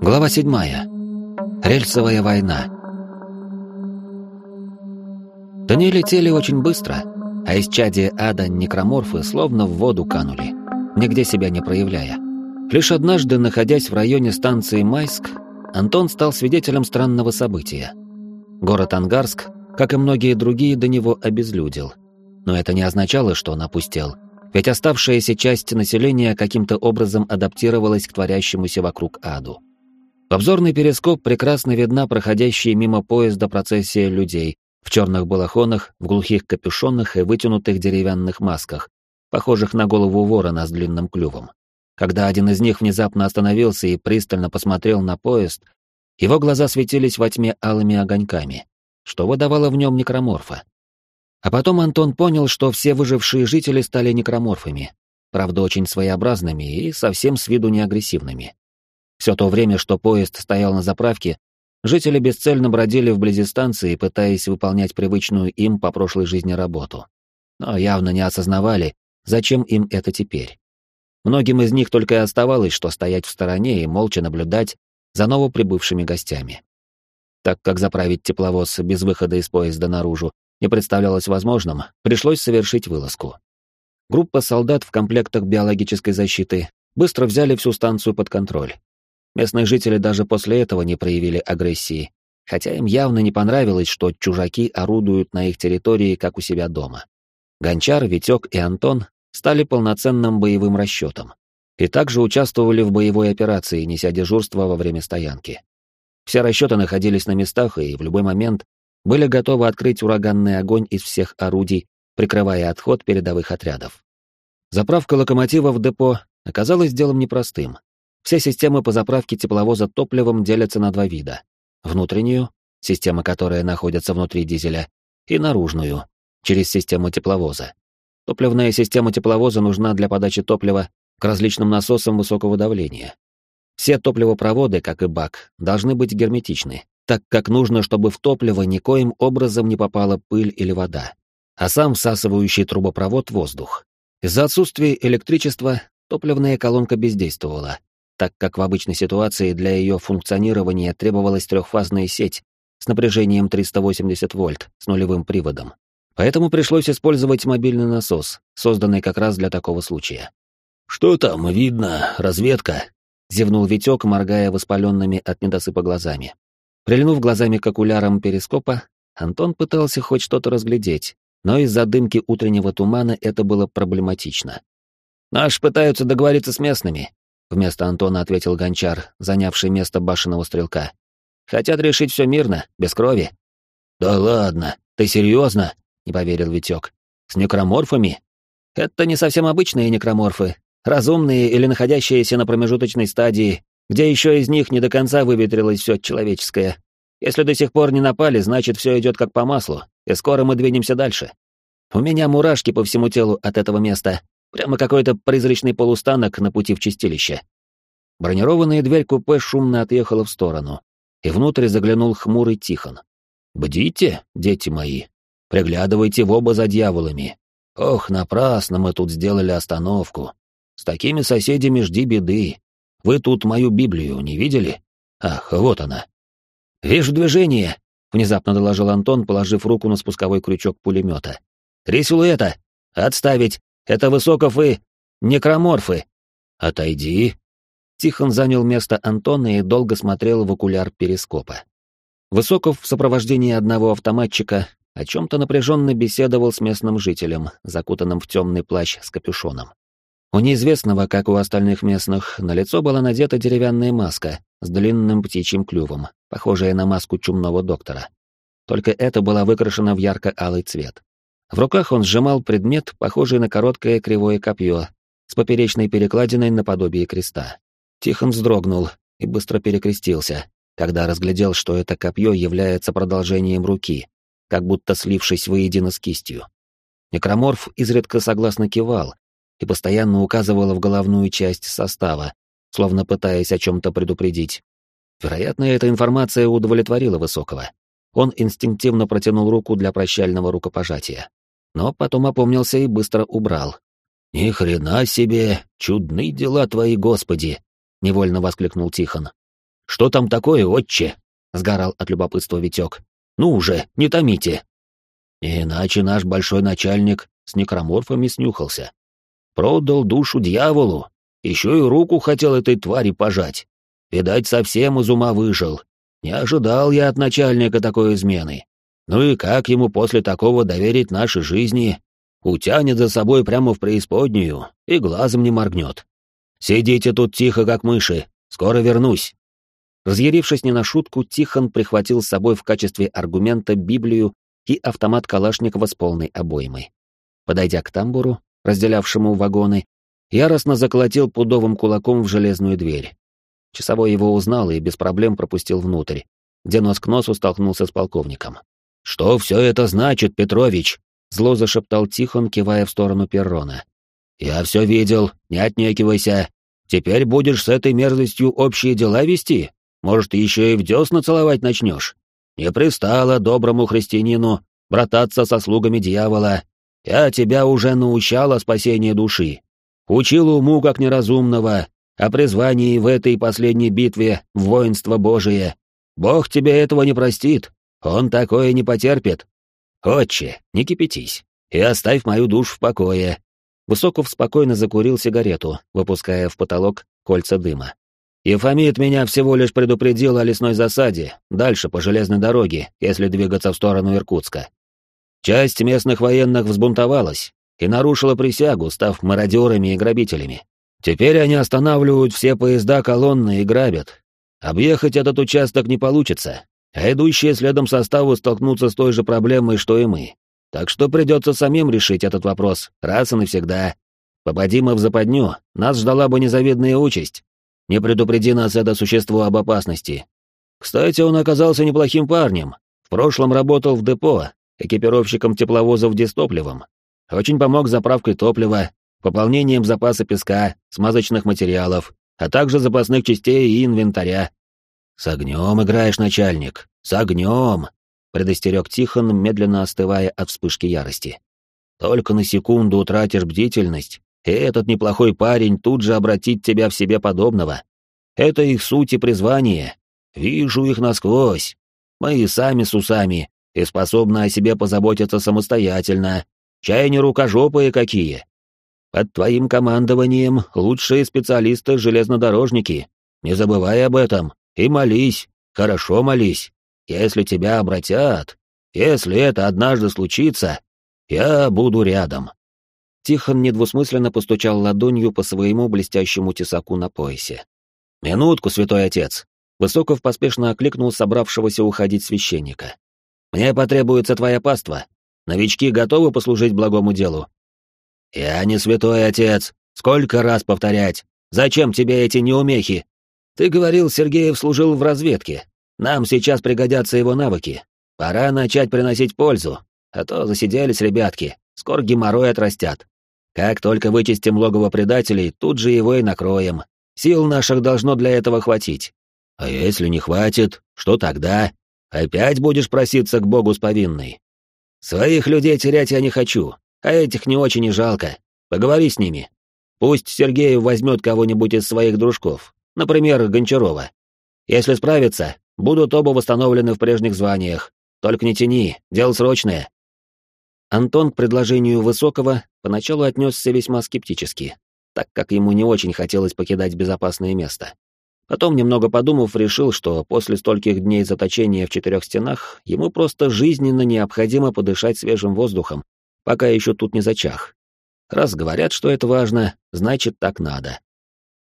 Глава седьмая. Рельсовая война. Дни летели очень быстро, а из чади ада некроморфы словно в воду канули, нигде себя не проявляя. Лишь однажды, находясь в районе станции Майск, Антон стал свидетелем странного события. Город Ангарск, как и многие другие, до него обезлюдил. Но это не означало, что он опустел, ведь оставшаяся часть населения каким-то образом адаптировалась к творящемуся вокруг аду. В обзорный перископ прекрасно видна проходящая мимо поезда процессия людей в черных балахонах, в глухих капюшонах и вытянутых деревянных масках, похожих на голову ворона с длинным клювом. Когда один из них внезапно остановился и пристально посмотрел на поезд, его глаза светились во тьме алыми огоньками, что выдавало в нем некроморфа. А потом Антон понял, что все выжившие жители стали некроморфами, правда очень своеобразными и совсем с виду не агрессивными. Все то время, что поезд стоял на заправке, жители бесцельно бродили вблизи станции, пытаясь выполнять привычную им по прошлой жизни работу. Но явно не осознавали, зачем им это теперь. Многим из них только и оставалось, что стоять в стороне и молча наблюдать за новоприбывшими гостями. Так как заправить тепловоз без выхода из поезда наружу не представлялось возможным, пришлось совершить вылазку. Группа солдат в комплектах биологической защиты быстро взяли всю станцию под контроль. Местные жители даже после этого не проявили агрессии, хотя им явно не понравилось, что чужаки орудуют на их территории, как у себя дома. Гончар, Витек и Антон стали полноценным боевым расчетом и также участвовали в боевой операции, неся дежурство во время стоянки. Все расчеты находились на местах и в любой момент были готовы открыть ураганный огонь из всех орудий, прикрывая отход передовых отрядов. Заправка локомотива в депо оказалась делом непростым. Все системы по заправке тепловоза топливом делятся на два вида. Внутреннюю, система которая находится внутри дизеля, и наружную, через систему тепловоза. Топливная система тепловоза нужна для подачи топлива к различным насосам высокого давления. Все топливопроводы, как и бак, должны быть герметичны, так как нужно, чтобы в топливо никоим образом не попала пыль или вода, а сам всасывающий трубопровод — воздух. Из-за отсутствия электричества топливная колонка бездействовала, так как в обычной ситуации для ее функционирования требовалась трехфазная сеть с напряжением 380 вольт с нулевым приводом. Поэтому пришлось использовать мобильный насос, созданный как раз для такого случая. «Что там, видно, разведка?» — зевнул Витек, моргая воспаленными от недосыпа глазами. Прильнув глазами к окулярам перископа, Антон пытался хоть что-то разглядеть, но из-за дымки утреннего тумана это было проблематично. «Наши пытаются договориться с местными», — вместо Антона ответил гончар, занявший место башенного стрелка. «Хотят решить все мирно, без крови». «Да ладно, ты серьезно?» — не поверил Витек. «С некроморфами?» «Это не совсем обычные некроморфы. Разумные или находящиеся на промежуточной стадии, где еще из них не до конца выветрилось все человеческое. Если до сих пор не напали, значит, все идет как по маслу, и скоро мы двинемся дальше. У меня мурашки по всему телу от этого места, Прямо какой-то призрачный полустанок на пути в чистилище. Бронированная дверь купе шумно отъехала в сторону, и внутрь заглянул хмурый Тихон. «Бдите, дети мои, приглядывайте в оба за дьяволами. Ох, напрасно мы тут сделали остановку. С такими соседями жди беды. Вы тут мою Библию не видели? Ах, вот она». «Вижу движение», — внезапно доложил Антон, положив руку на спусковой крючок пулемета. «Три силуэта! Отставить! Это Высоков и... некроморфы. Отойди. Тихон занял место Антона и долго смотрел в окуляр перископа. Высоков в сопровождении одного автоматчика о чем-то напряженно беседовал с местным жителем, закутанным в темный плащ с капюшоном. У неизвестного, как у остальных местных, на лицо была надета деревянная маска с длинным птичьим клювом, похожая на маску чумного доктора. Только это была выкрашена в ярко-алый цвет. В руках он сжимал предмет, похожий на короткое кривое копье, с поперечной перекладиной наподобие креста. Тихон вздрогнул и быстро перекрестился, когда разглядел, что это копье является продолжением руки, как будто слившись воедино с кистью. Некроморф изредка согласно кивал и постоянно указывал в головную часть состава, словно пытаясь о чем-то предупредить. Вероятно, эта информация удовлетворила Высокого. Он инстинктивно протянул руку для прощального рукопожатия но потом опомнился и быстро убрал. Ни хрена себе, чудны дела твои, Господи, невольно воскликнул Тихон. Что там такое, отче? сгорал от любопытства Витек. Ну уже, не томите. Иначе наш большой начальник с некроморфами снюхался. Продал душу дьяволу, еще и руку хотел этой твари пожать. Видать, совсем из ума выжил. Не ожидал я от начальника такой измены. Ну и как ему после такого доверить наши жизни? Утянет за собой прямо в преисподнюю и глазом не моргнет. Сидите тут тихо, как мыши, скоро вернусь. Разъярившись не на шутку, Тихон прихватил с собой в качестве аргумента Библию и автомат Калашникова с полной обоймой. Подойдя к тамбуру, разделявшему вагоны, яростно заколотил пудовым кулаком в железную дверь. Часовой его узнал и без проблем пропустил внутрь, где нос к носу столкнулся с полковником. «Что все это значит, Петрович?» — зло зашептал Тихон, кивая в сторону перрона. «Я все видел, не отнекивайся. Теперь будешь с этой мерзостью общие дела вести? Может, еще и в десна целовать начнешь? Не пристало доброму христианину брататься со слугами дьявола. Я тебя уже научал о спасении души. Учил уму как неразумного, о призвании в этой последней битве в воинство Божие. Бог тебе этого не простит, он такое не потерпит. Отче, не кипятись и оставь мою душу в покое. Высоков спокойно закурил сигарету, выпуская в потолок кольца дыма. Ефамит меня всего лишь предупредил о лесной засаде, дальше по железной дороге, если двигаться в сторону Иркутска. Часть местных военных взбунтовалась и нарушила присягу, став мародерами и грабителями. Теперь они останавливают все поезда колонны и грабят. Объехать этот участок не получится, а идущие следом составы столкнутся с той же проблемой, что и мы. Так что придется самим решить этот вопрос, раз и навсегда. Попади мы в западню, нас ждала бы незавидная участь. Не предупреди нас это существо об опасности. Кстати, он оказался неплохим парнем. В прошлом работал в депо, экипировщиком тепловозов дистопливом. Очень помог заправкой топлива, пополнением запаса песка, смазочных материалов, а также запасных частей и инвентаря. «С огнем играешь, начальник, с огнем!» — предостерег Тихон, медленно остывая от вспышки ярости. «Только на секунду утратишь бдительность, и этот неплохой парень тут же обратит тебя в себе подобного. Это их суть и призвание. Вижу их насквозь. Мы и сами с усами, и способны о себе позаботиться самостоятельно. Чай не рукожопые какие. Под твоим командованием лучшие специалисты-железнодорожники. Не забывай об этом и молись, хорошо молись. Если тебя обратят, если это однажды случится, я буду рядом. Тихон недвусмысленно постучал ладонью по своему блестящему тесаку на поясе. «Минутку, святой отец!» Высоков поспешно окликнул собравшегося уходить священника. «Мне потребуется твоя паства. Новички готовы послужить благому делу?» «Я не святой отец. Сколько раз повторять? Зачем тебе эти неумехи? Ты говорил, Сергеев служил в разведке. Нам сейчас пригодятся его навыки. Пора начать приносить пользу, а то засиделись ребятки, скоро геморрой отрастят. Как только вычистим логово предателей, тут же его и накроем. Сил наших должно для этого хватить. А если не хватит, что тогда? Опять будешь проситься к Богу с повинной? Своих людей терять я не хочу, а этих не очень и жалко. Поговори с ними. Пусть Сергеев возьмет кого-нибудь из своих дружков, например, Гончарова. Если справится, будут оба восстановлены в прежних званиях. Только не тяни, дело срочное. Антон к предложению Высокого поначалу отнесся весьма скептически, так как ему не очень хотелось покидать безопасное место. Потом, немного подумав, решил, что после стольких дней заточения в четырех стенах ему просто жизненно необходимо подышать свежим воздухом, пока еще тут не зачах. Раз говорят, что это важно, значит, так надо.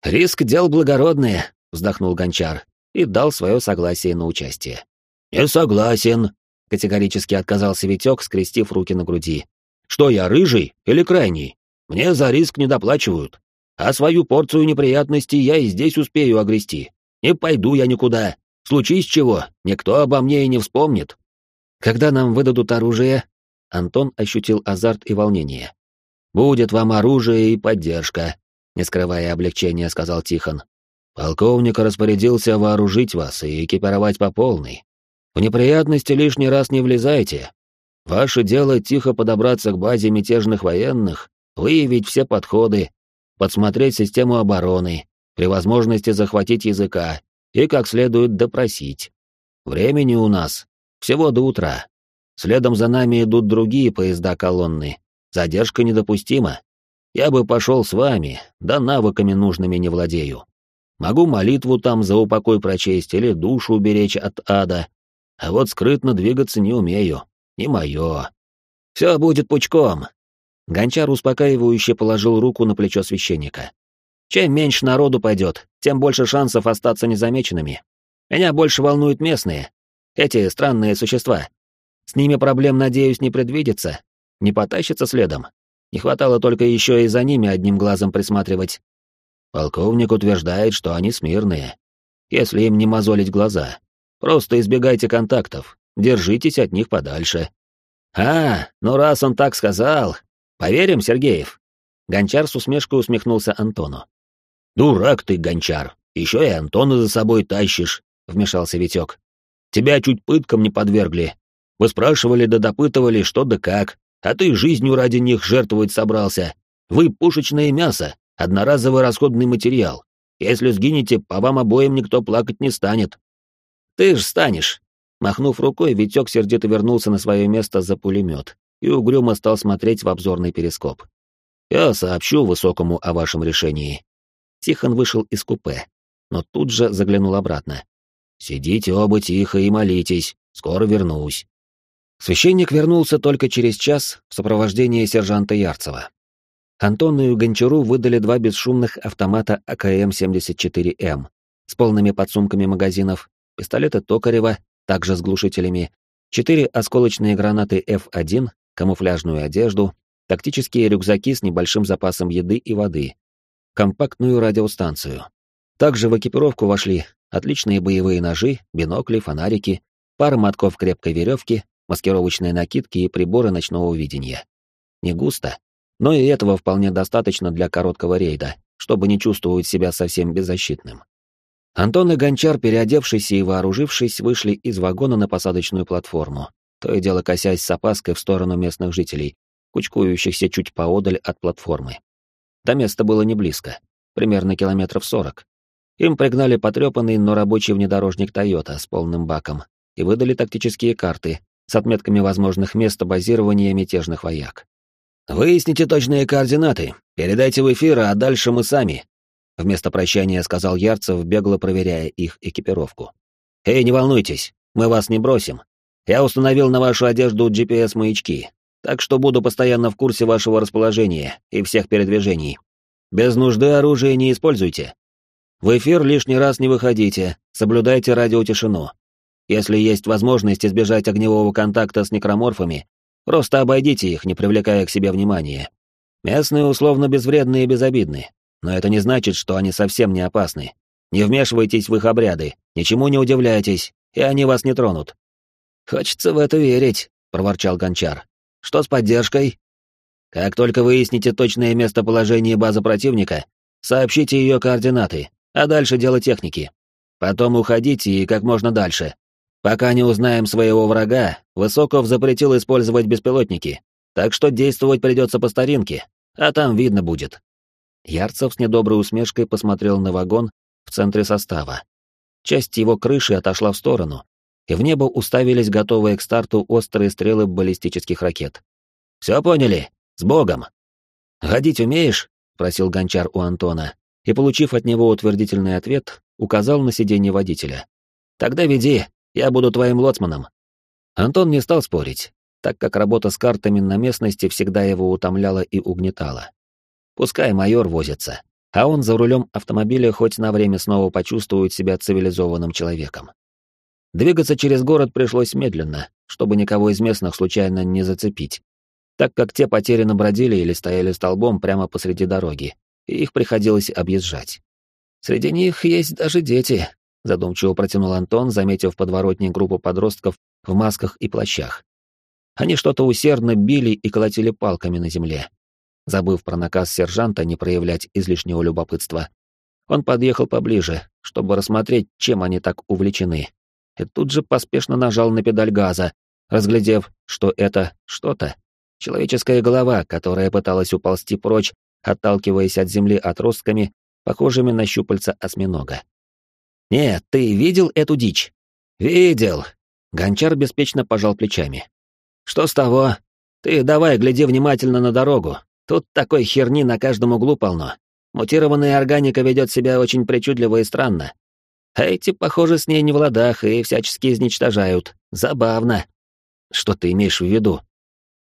«Риск дел благородные», — вздохнул Гончар и дал свое согласие на участие. «Не согласен», Категорически отказался Витек, скрестив руки на груди. «Что я, рыжий или крайний? Мне за риск не доплачивают. А свою порцию неприятностей я и здесь успею огрести. Не пойду я никуда. Случись чего, никто обо мне и не вспомнит». «Когда нам выдадут оружие?» Антон ощутил азарт и волнение. «Будет вам оружие и поддержка», — не скрывая облегчения, сказал Тихон. «Полковник распорядился вооружить вас и экипировать по полной. В неприятности лишний раз не влезайте. Ваше дело тихо подобраться к базе мятежных военных выявить все подходы, подсмотреть систему обороны, при возможности захватить языка и как следует допросить. Времени у нас всего до утра. Следом за нами идут другие поезда колонны. Задержка недопустима. Я бы пошел с вами, да навыками нужными не владею. Могу молитву там за упокой прочесть или душу уберечь от ада. А вот скрытно двигаться не умею. Не мое. Все будет пучком. Гончар успокаивающе положил руку на плечо священника. Чем меньше народу пойдет, тем больше шансов остаться незамеченными. Меня больше волнуют местные. Эти странные существа. С ними проблем, надеюсь, не предвидится. Не потащится следом. Не хватало только еще и за ними одним глазом присматривать. Полковник утверждает, что они смирные. Если им не мозолить глаза. Просто избегайте контактов. Держитесь от них подальше. А, ну раз он так сказал, поверим, Сергеев. Гончар с усмешкой усмехнулся Антону. Дурак ты, Гончар. Еще и Антона за собой тащишь, вмешался Витек. Тебя чуть пыткам не подвергли. Вы спрашивали да допытывали, что да как, а ты жизнью ради них жертвовать собрался. Вы пушечное мясо, одноразовый расходный материал. Если сгинете, по вам обоим никто плакать не станет. Ты ж станешь. Махнув рукой, Витек сердито вернулся на свое место за пулемет и угрюмо стал смотреть в обзорный перископ. Я сообщу высокому о вашем решении. Тихон вышел из купе, но тут же заглянул обратно. Сидите оба тихо и молитесь, скоро вернусь. Священник вернулся только через час в сопровождении сержанта Ярцева. Антону и Гончару выдали два бесшумных автомата АКМ-74М с полными подсумками магазинов, пистолеты Токарева, также с глушителями, четыре осколочные гранаты F1, камуфляжную одежду, тактические рюкзаки с небольшим запасом еды и воды, компактную радиостанцию. Также в экипировку вошли отличные боевые ножи, бинокли, фонарики, пара мотков крепкой веревки, маскировочные накидки и приборы ночного видения. Не густо, но и этого вполне достаточно для короткого рейда, чтобы не чувствовать себя совсем беззащитным. Антон и Гончар, переодевшись и вооружившись, вышли из вагона на посадочную платформу, то и дело косясь с опаской в сторону местных жителей, кучкующихся чуть поодаль от платформы. До места было не близко, примерно километров сорок. Им пригнали потрепанный, но рабочий внедорожник «Тойота» с полным баком и выдали тактические карты с отметками возможных мест базирования мятежных вояк. «Выясните точные координаты, передайте в эфир, а дальше мы сами», — вместо прощания сказал Ярцев, бегло проверяя их экипировку. «Эй, не волнуйтесь, мы вас не бросим. Я установил на вашу одежду GPS-маячки, так что буду постоянно в курсе вашего расположения и всех передвижений. Без нужды оружие не используйте. В эфир лишний раз не выходите, соблюдайте радиотишину. Если есть возможность избежать огневого контакта с некроморфами, Просто обойдите их, не привлекая к себе внимания. Местные условно безвредны и безобидны, но это не значит, что они совсем не опасны. Не вмешивайтесь в их обряды, ничему не удивляйтесь, и они вас не тронут. Хочется в это верить, проворчал Гончар. Что с поддержкой? Как только выясните точное местоположение базы противника, сообщите ее координаты, а дальше дело техники. Потом уходите и как можно дальше. Пока не узнаем своего врага, Высоков запретил использовать беспилотники, так что действовать придется по старинке, а там видно будет. Ярцев с недоброй усмешкой посмотрел на вагон в центре состава. Часть его крыши отошла в сторону, и в небо уставились готовые к старту острые стрелы баллистических ракет. «Все поняли? С Богом!» «Ходить умеешь?» — спросил гончар у Антона, и, получив от него утвердительный ответ, указал на сиденье водителя. «Тогда веди, я буду твоим лоцманом». Антон не стал спорить, так как работа с картами на местности всегда его утомляла и угнетала. Пускай майор возится, а он за рулем автомобиля хоть на время снова почувствует себя цивилизованным человеком. Двигаться через город пришлось медленно, чтобы никого из местных случайно не зацепить, так как те потерянно бродили или стояли столбом прямо посреди дороги, и их приходилось объезжать. Среди них есть даже дети, задумчиво протянул Антон, заметив подворотни группу подростков в масках и плащах. Они что-то усердно били и колотили палками на земле. Забыв про наказ сержанта не проявлять излишнего любопытства, он подъехал поближе, чтобы рассмотреть, чем они так увлечены, и тут же поспешно нажал на педаль газа, разглядев, что это что-то Человеческая голова, которая пыталась уползти прочь, отталкиваясь от земли отростками, похожими на щупальца осьминога. «Нет, ты видел эту дичь?» «Видел!» Гончар беспечно пожал плечами. «Что с того? Ты давай гляди внимательно на дорогу. Тут такой херни на каждом углу полно. Мутированная органика ведет себя очень причудливо и странно. Эти, похоже, с ней не в ладах и всячески изничтожают. Забавно. Что ты имеешь в виду?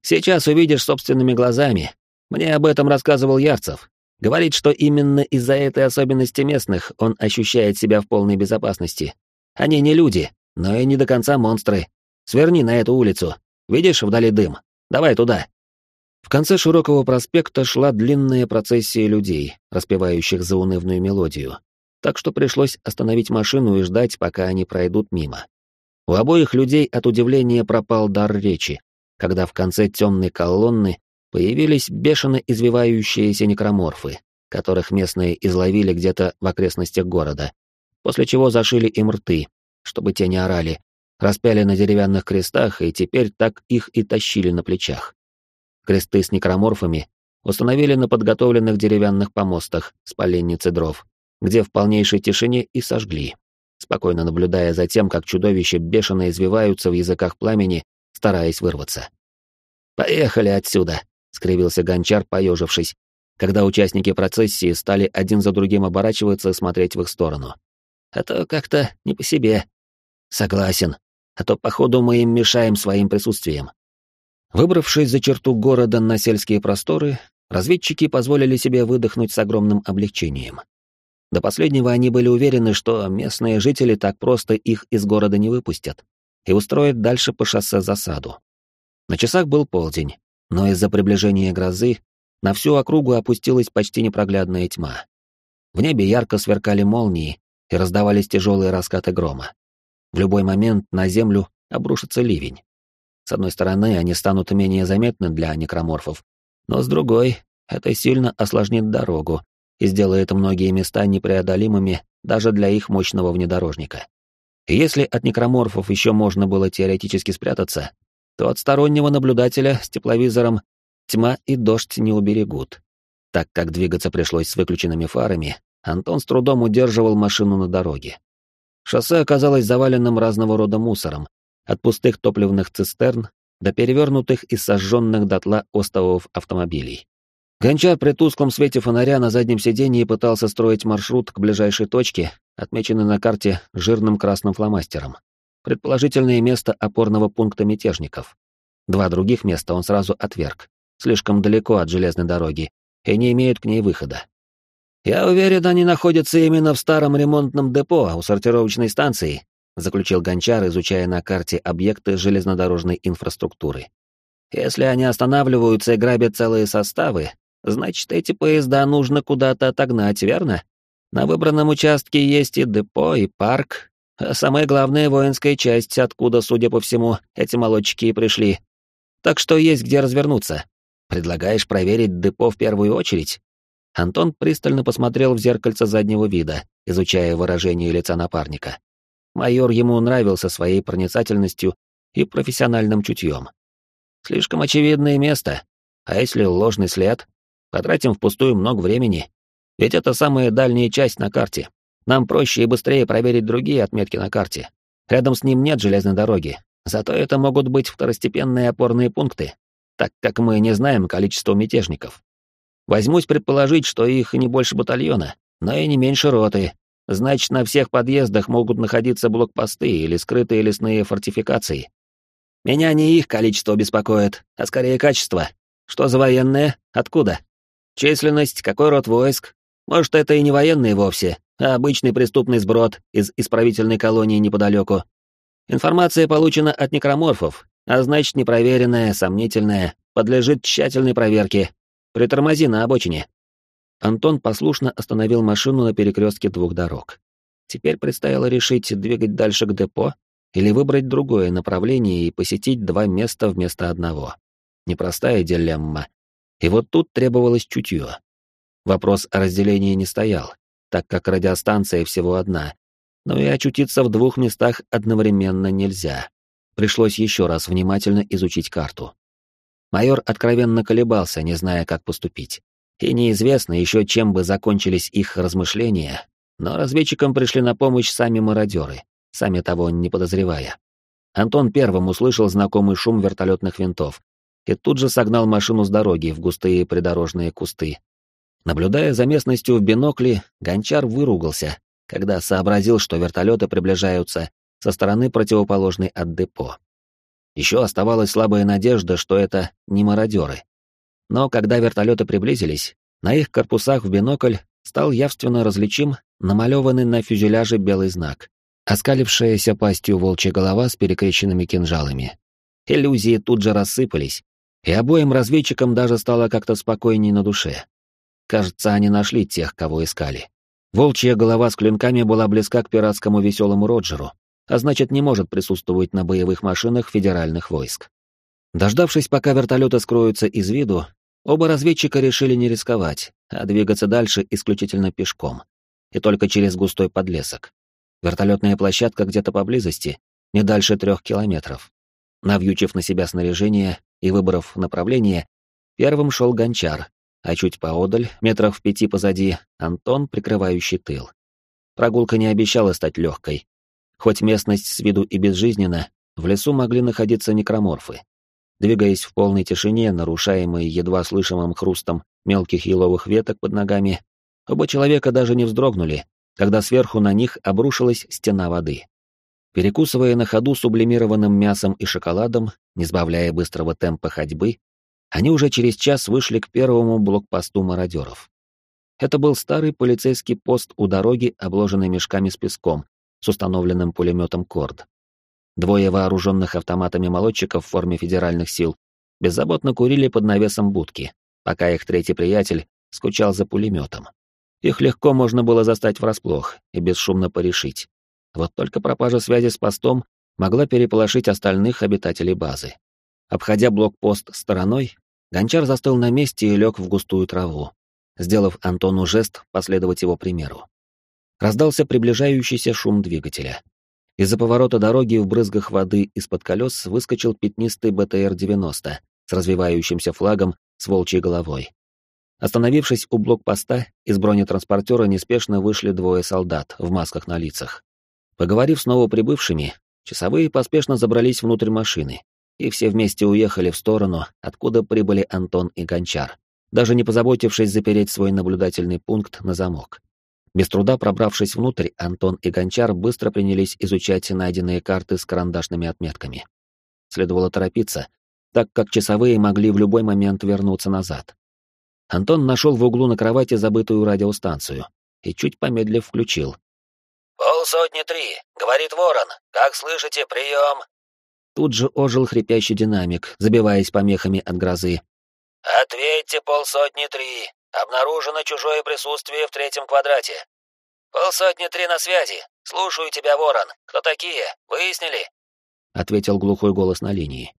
Сейчас увидишь собственными глазами. Мне об этом рассказывал Ярцев. Говорит, что именно из-за этой особенности местных он ощущает себя в полной безопасности. Они не люди, но и не до конца монстры. Сверни на эту улицу. Видишь вдали дым? Давай туда. В конце широкого проспекта шла длинная процессия людей, распевающих заунывную мелодию. Так что пришлось остановить машину и ждать, пока они пройдут мимо. У обоих людей от удивления пропал дар речи, когда в конце темной колонны появились бешено извивающиеся некроморфы, которых местные изловили где-то в окрестностях города, после чего зашили им рты, чтобы те не орали, распяли на деревянных крестах и теперь так их и тащили на плечах. Кресты с некроморфами установили на подготовленных деревянных помостах с поленницы дров, где в полнейшей тишине и сожгли, спокойно наблюдая за тем, как чудовища бешено извиваются в языках пламени, стараясь вырваться. «Поехали отсюда!» — скривился гончар, поежившись, когда участники процессии стали один за другим оборачиваться и смотреть в их сторону. «А то как-то не по себе». «Согласен. А то, походу, мы им мешаем своим присутствием». Выбравшись за черту города на сельские просторы, разведчики позволили себе выдохнуть с огромным облегчением. До последнего они были уверены, что местные жители так просто их из города не выпустят и устроят дальше по шоссе засаду. На часах был полдень, но из-за приближения грозы на всю округу опустилась почти непроглядная тьма. В небе ярко сверкали молнии и раздавались тяжелые раскаты грома. В любой момент на землю обрушится ливень. С одной стороны, они станут менее заметны для некроморфов, но с другой, это сильно осложнит дорогу и сделает многие места непреодолимыми даже для их мощного внедорожника. И если от некроморфов еще можно было теоретически спрятаться, то от стороннего наблюдателя с тепловизором тьма и дождь не уберегут. Так как двигаться пришлось с выключенными фарами, Антон с трудом удерживал машину на дороге. Шоссе оказалось заваленным разного рода мусором, от пустых топливных цистерн до перевернутых и сожженных дотла остовов автомобилей. Гончар при тусклом свете фонаря на заднем сиденье пытался строить маршрут к ближайшей точке, отмеченной на карте жирным красным фломастером предположительное место опорного пункта мятежников. Два других места он сразу отверг, слишком далеко от железной дороги, и не имеют к ней выхода. «Я уверен, они находятся именно в старом ремонтном депо у сортировочной станции», заключил Гончар, изучая на карте объекты железнодорожной инфраструктуры. «Если они останавливаются и грабят целые составы, значит, эти поезда нужно куда-то отогнать, верно? На выбранном участке есть и депо, и парк, а самая главная воинская часть, откуда, судя по всему, эти молодчики и пришли. Так что есть где развернуться. Предлагаешь проверить депо в первую очередь? Антон пристально посмотрел в зеркальце заднего вида, изучая выражение лица напарника. Майор ему нравился своей проницательностью и профессиональным чутьем. Слишком очевидное место. А если ложный след? Потратим впустую много времени. Ведь это самая дальняя часть на карте. Нам проще и быстрее проверить другие отметки на карте. Рядом с ним нет железной дороги, зато это могут быть второстепенные опорные пункты, так как мы не знаем количество мятежников. Возьмусь предположить, что их не больше батальона, но и не меньше роты. Значит, на всех подъездах могут находиться блокпосты или скрытые лесные фортификации. Меня не их количество беспокоит, а скорее качество. Что за военные? Откуда? Численность, какой род войск? Может, это и не военные вовсе, а обычный преступный сброд из исправительной колонии неподалеку. Информация получена от некроморфов, а значит непроверенная, сомнительная, подлежит тщательной проверке. Притормози на обочине. Антон послушно остановил машину на перекрестке двух дорог. Теперь предстояло решить, двигать дальше к депо или выбрать другое направление и посетить два места вместо одного. Непростая дилемма. И вот тут требовалось чутье. Вопрос о разделении не стоял так как радиостанция всего одна. Но и очутиться в двух местах одновременно нельзя. Пришлось еще раз внимательно изучить карту. Майор откровенно колебался, не зная, как поступить. И неизвестно еще, чем бы закончились их размышления, но разведчикам пришли на помощь сами мародеры, сами того не подозревая. Антон первым услышал знакомый шум вертолетных винтов и тут же согнал машину с дороги в густые придорожные кусты. Наблюдая за местностью в бинокле, Гончар выругался, когда сообразил, что вертолеты приближаются со стороны противоположной от депо. Еще оставалась слабая надежда, что это не мародеры. Но когда вертолеты приблизились, на их корпусах в бинокль стал явственно различим намалеванный на фюзеляже белый знак, оскалившаяся пастью волчья голова с перекрещенными кинжалами. Иллюзии тут же рассыпались, и обоим разведчикам даже стало как-то спокойней на душе. Кажется, они нашли тех, кого искали. Волчья голова с клинками была близка к пиратскому веселому Роджеру, а значит, не может присутствовать на боевых машинах федеральных войск. Дождавшись, пока вертолеты скроются из виду, оба разведчика решили не рисковать, а двигаться дальше исключительно пешком. И только через густой подлесок. Вертолетная площадка где-то поблизости, не дальше трех километров. Навьючив на себя снаряжение и выбрав направление, первым шел гончар, а чуть поодаль, метров в пяти позади, Антон, прикрывающий тыл. Прогулка не обещала стать легкой. Хоть местность с виду и безжизненна, в лесу могли находиться некроморфы. Двигаясь в полной тишине, нарушаемой едва слышимым хрустом мелких еловых веток под ногами, оба человека даже не вздрогнули, когда сверху на них обрушилась стена воды. Перекусывая на ходу сублимированным мясом и шоколадом, не сбавляя быстрого темпа ходьбы, они уже через час вышли к первому блокпосту мародеров. Это был старый полицейский пост у дороги, обложенный мешками с песком, с установленным пулеметом «Корд». Двое вооруженных автоматами молодчиков в форме федеральных сил беззаботно курили под навесом будки, пока их третий приятель скучал за пулеметом. Их легко можно было застать врасплох и бесшумно порешить. Вот только пропажа связи с постом могла переполошить остальных обитателей базы. Обходя блокпост стороной, гончар застыл на месте и лег в густую траву, сделав Антону жест последовать его примеру. Раздался приближающийся шум двигателя. Из-за поворота дороги в брызгах воды из-под колес выскочил пятнистый БТР-90 с развивающимся флагом с волчьей головой. Остановившись у блокпоста, из бронетранспортера неспешно вышли двое солдат в масках на лицах. Поговорив с новоприбывшими, часовые поспешно забрались внутрь машины и все вместе уехали в сторону, откуда прибыли Антон и Гончар, даже не позаботившись запереть свой наблюдательный пункт на замок. Без труда пробравшись внутрь, Антон и Гончар быстро принялись изучать найденные карты с карандашными отметками. Следовало торопиться, так как часовые могли в любой момент вернуться назад. Антон нашел в углу на кровати забытую радиостанцию и, чуть помедлив, включил. «Полсотни три, — говорит Ворон. Как слышите, прием!» Тут же ожил хрипящий динамик, забиваясь помехами от грозы. «Ответьте, полсотни три. Обнаружено чужое присутствие в третьем квадрате. Полсотни три на связи. Слушаю тебя, Ворон. Кто такие? Выяснили?» Ответил глухой голос на линии.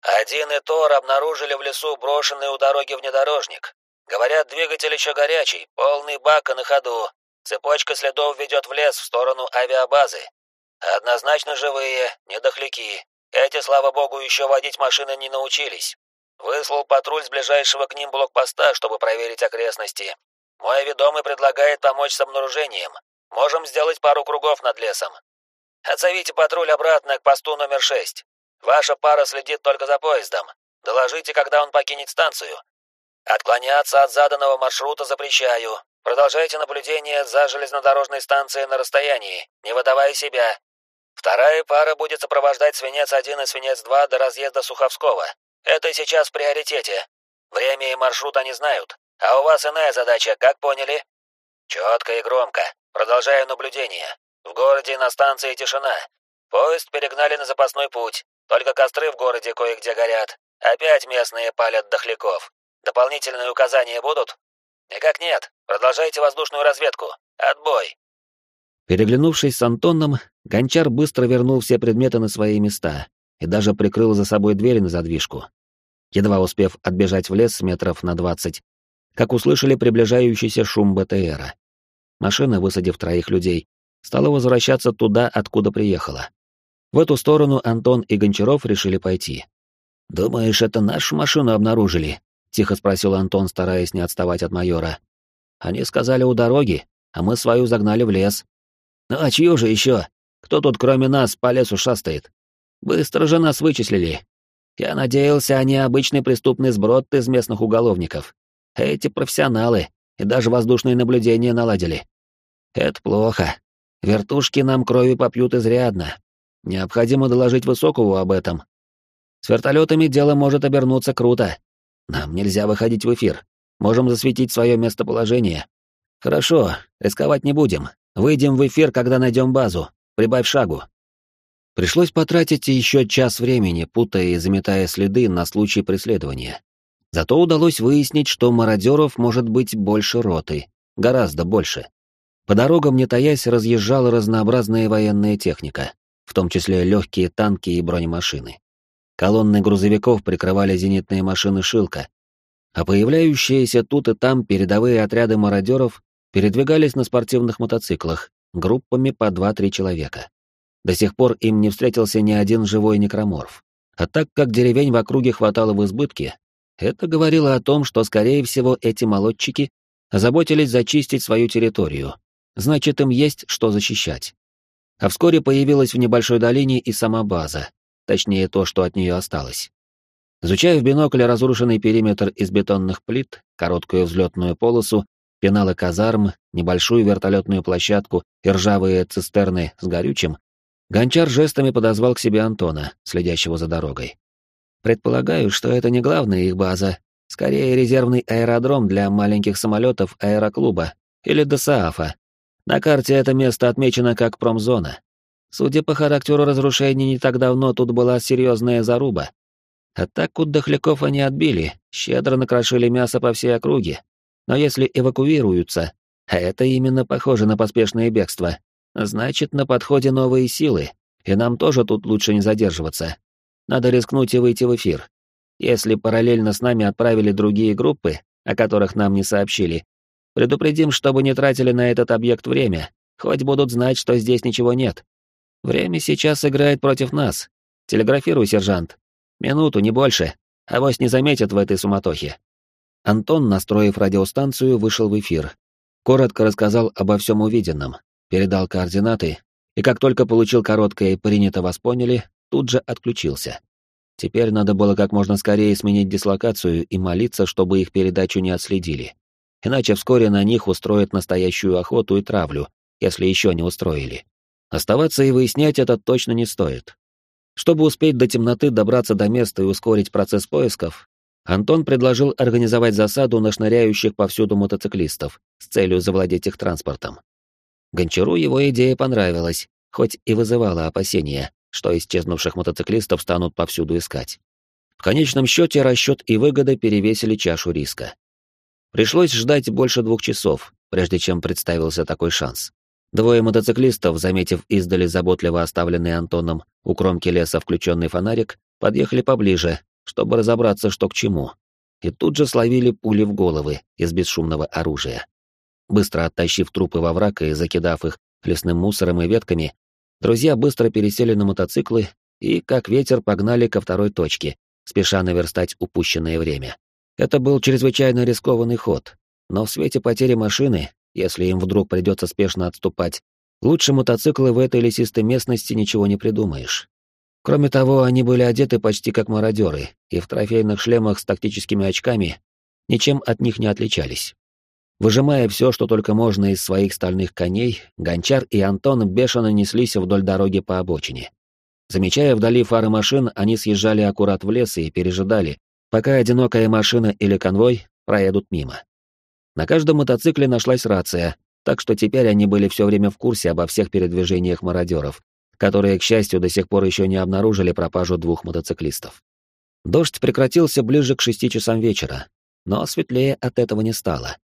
«Один и Тор обнаружили в лесу брошенный у дороги внедорожник. Говорят, двигатель еще горячий, полный бака на ходу. Цепочка следов ведет в лес в сторону авиабазы. Однозначно живые, недохляки. Эти, слава богу, еще водить машины не научились. Выслал патруль с ближайшего к ним блокпоста, чтобы проверить окрестности. Мой ведомый предлагает помочь с обнаружением. Можем сделать пару кругов над лесом. Отзовите патруль обратно к посту номер шесть. Ваша пара следит только за поездом. Доложите, когда он покинет станцию. Отклоняться от заданного маршрута запрещаю. Продолжайте наблюдение за железнодорожной станцией на расстоянии, не выдавая себя. Вторая пара будет сопровождать свинец-1 и свинец-2 до разъезда Суховского. Это сейчас в приоритете. Время и маршрут они знают. А у вас иная задача, как поняли? Четко и громко. Продолжаю наблюдение. В городе на станции тишина. Поезд перегнали на запасной путь. Только костры в городе кое-где горят. Опять местные палят дохляков. Дополнительные указания будут? Никак нет. Продолжайте воздушную разведку. Отбой. Переглянувшись с Антоном, Гончар быстро вернул все предметы на свои места и даже прикрыл за собой дверь на задвижку. Едва успев отбежать в лес метров на двадцать, как услышали приближающийся шум БТРа. Машина, высадив троих людей, стала возвращаться туда, откуда приехала. В эту сторону Антон и Гончаров решили пойти. «Думаешь, это нашу машину обнаружили?» — тихо спросил Антон, стараясь не отставать от майора. «Они сказали у дороги, а мы свою загнали в лес». «Ну а чью же еще? Кто тут кроме нас по лесу шастает? Быстро же нас вычислили. Я надеялся, они обычный преступный сброд из местных уголовников. Эти профессионалы, и даже воздушные наблюдения наладили. Это плохо. Вертушки нам крови попьют изрядно. Необходимо доложить Высокову об этом. С вертолетами дело может обернуться круто. Нам нельзя выходить в эфир. Можем засветить свое местоположение. Хорошо, рисковать не будем. Выйдем в эфир, когда найдем базу. Прибавь шагу. Пришлось потратить еще час времени, путая и заметая следы на случай преследования. Зато удалось выяснить, что мародеров может быть больше роты, гораздо больше. По дорогам, не таясь, разъезжала разнообразная военная техника, в том числе легкие танки и бронемашины. Колонны грузовиков прикрывали зенитные машины «Шилка», а появляющиеся тут и там передовые отряды мародеров передвигались на спортивных мотоциклах, группами по 2-3 человека. До сих пор им не встретился ни один живой некроморф. А так как деревень в округе хватало в избытке, это говорило о том, что, скорее всего, эти молодчики озаботились зачистить свою территорию. Значит, им есть что защищать. А вскоре появилась в небольшой долине и сама база, точнее то, что от нее осталось. Изучая в бинокль разрушенный периметр из бетонных плит, короткую взлетную полосу, пеналы казарм, небольшую вертолетную площадку и ржавые цистерны с горючим, Гончар жестами подозвал к себе Антона, следящего за дорогой. Предполагаю, что это не главная их база, скорее резервный аэродром для маленьких самолетов аэроклуба или ДСААФа. На карте это место отмечено как промзона. Судя по характеру разрушений, не так давно тут была серьезная заруба. Атаку дохляков они отбили, щедро накрошили мясо по всей округе. Но если эвакуируются, а это именно похоже на поспешное бегство, значит, на подходе новые силы, и нам тоже тут лучше не задерживаться. Надо рискнуть и выйти в эфир. Если параллельно с нами отправили другие группы, о которых нам не сообщили, предупредим, чтобы не тратили на этот объект время, хоть будут знать, что здесь ничего нет. Время сейчас играет против нас. Телеграфируй, сержант. Минуту, не больше. Авось не заметят в этой суматохе. Антон, настроив радиостанцию, вышел в эфир. Коротко рассказал обо всем увиденном, передал координаты, и как только получил короткое «принято вас поняли», тут же отключился. Теперь надо было как можно скорее сменить дислокацию и молиться, чтобы их передачу не отследили. Иначе вскоре на них устроят настоящую охоту и травлю, если еще не устроили. Оставаться и выяснять это точно не стоит. Чтобы успеть до темноты добраться до места и ускорить процесс поисков, Антон предложил организовать засаду на шныряющих повсюду мотоциклистов с целью завладеть их транспортом. Гончару его идея понравилась, хоть и вызывала опасения, что исчезнувших мотоциклистов станут повсюду искать. В конечном счете расчет и выгода перевесили чашу риска. Пришлось ждать больше двух часов, прежде чем представился такой шанс. Двое мотоциклистов, заметив издали заботливо оставленный Антоном у кромки леса включенный фонарик, подъехали поближе, чтобы разобраться, что к чему, и тут же словили пули в головы из бесшумного оружия. Быстро оттащив трупы во враг и закидав их лесным мусором и ветками, Друзья быстро пересели на мотоциклы и, как ветер, погнали ко второй точке, спеша наверстать упущенное время. Это был чрезвычайно рискованный ход, но в свете потери машины, если им вдруг придется спешно отступать, лучше мотоциклы в этой лесистой местности ничего не придумаешь. Кроме того, они были одеты почти как мародеры, и в трофейных шлемах с тактическими очками ничем от них не отличались. Выжимая все, что только можно из своих стальных коней, Гончар и Антон бешено неслись вдоль дороги по обочине. Замечая вдали фары машин, они съезжали аккурат в лес и пережидали, пока одинокая машина или конвой проедут мимо. На каждом мотоцикле нашлась рация, так что теперь они были все время в курсе обо всех передвижениях мародеров, которые, к счастью, до сих пор еще не обнаружили пропажу двух мотоциклистов. Дождь прекратился ближе к шести часам вечера, но светлее от этого не стало.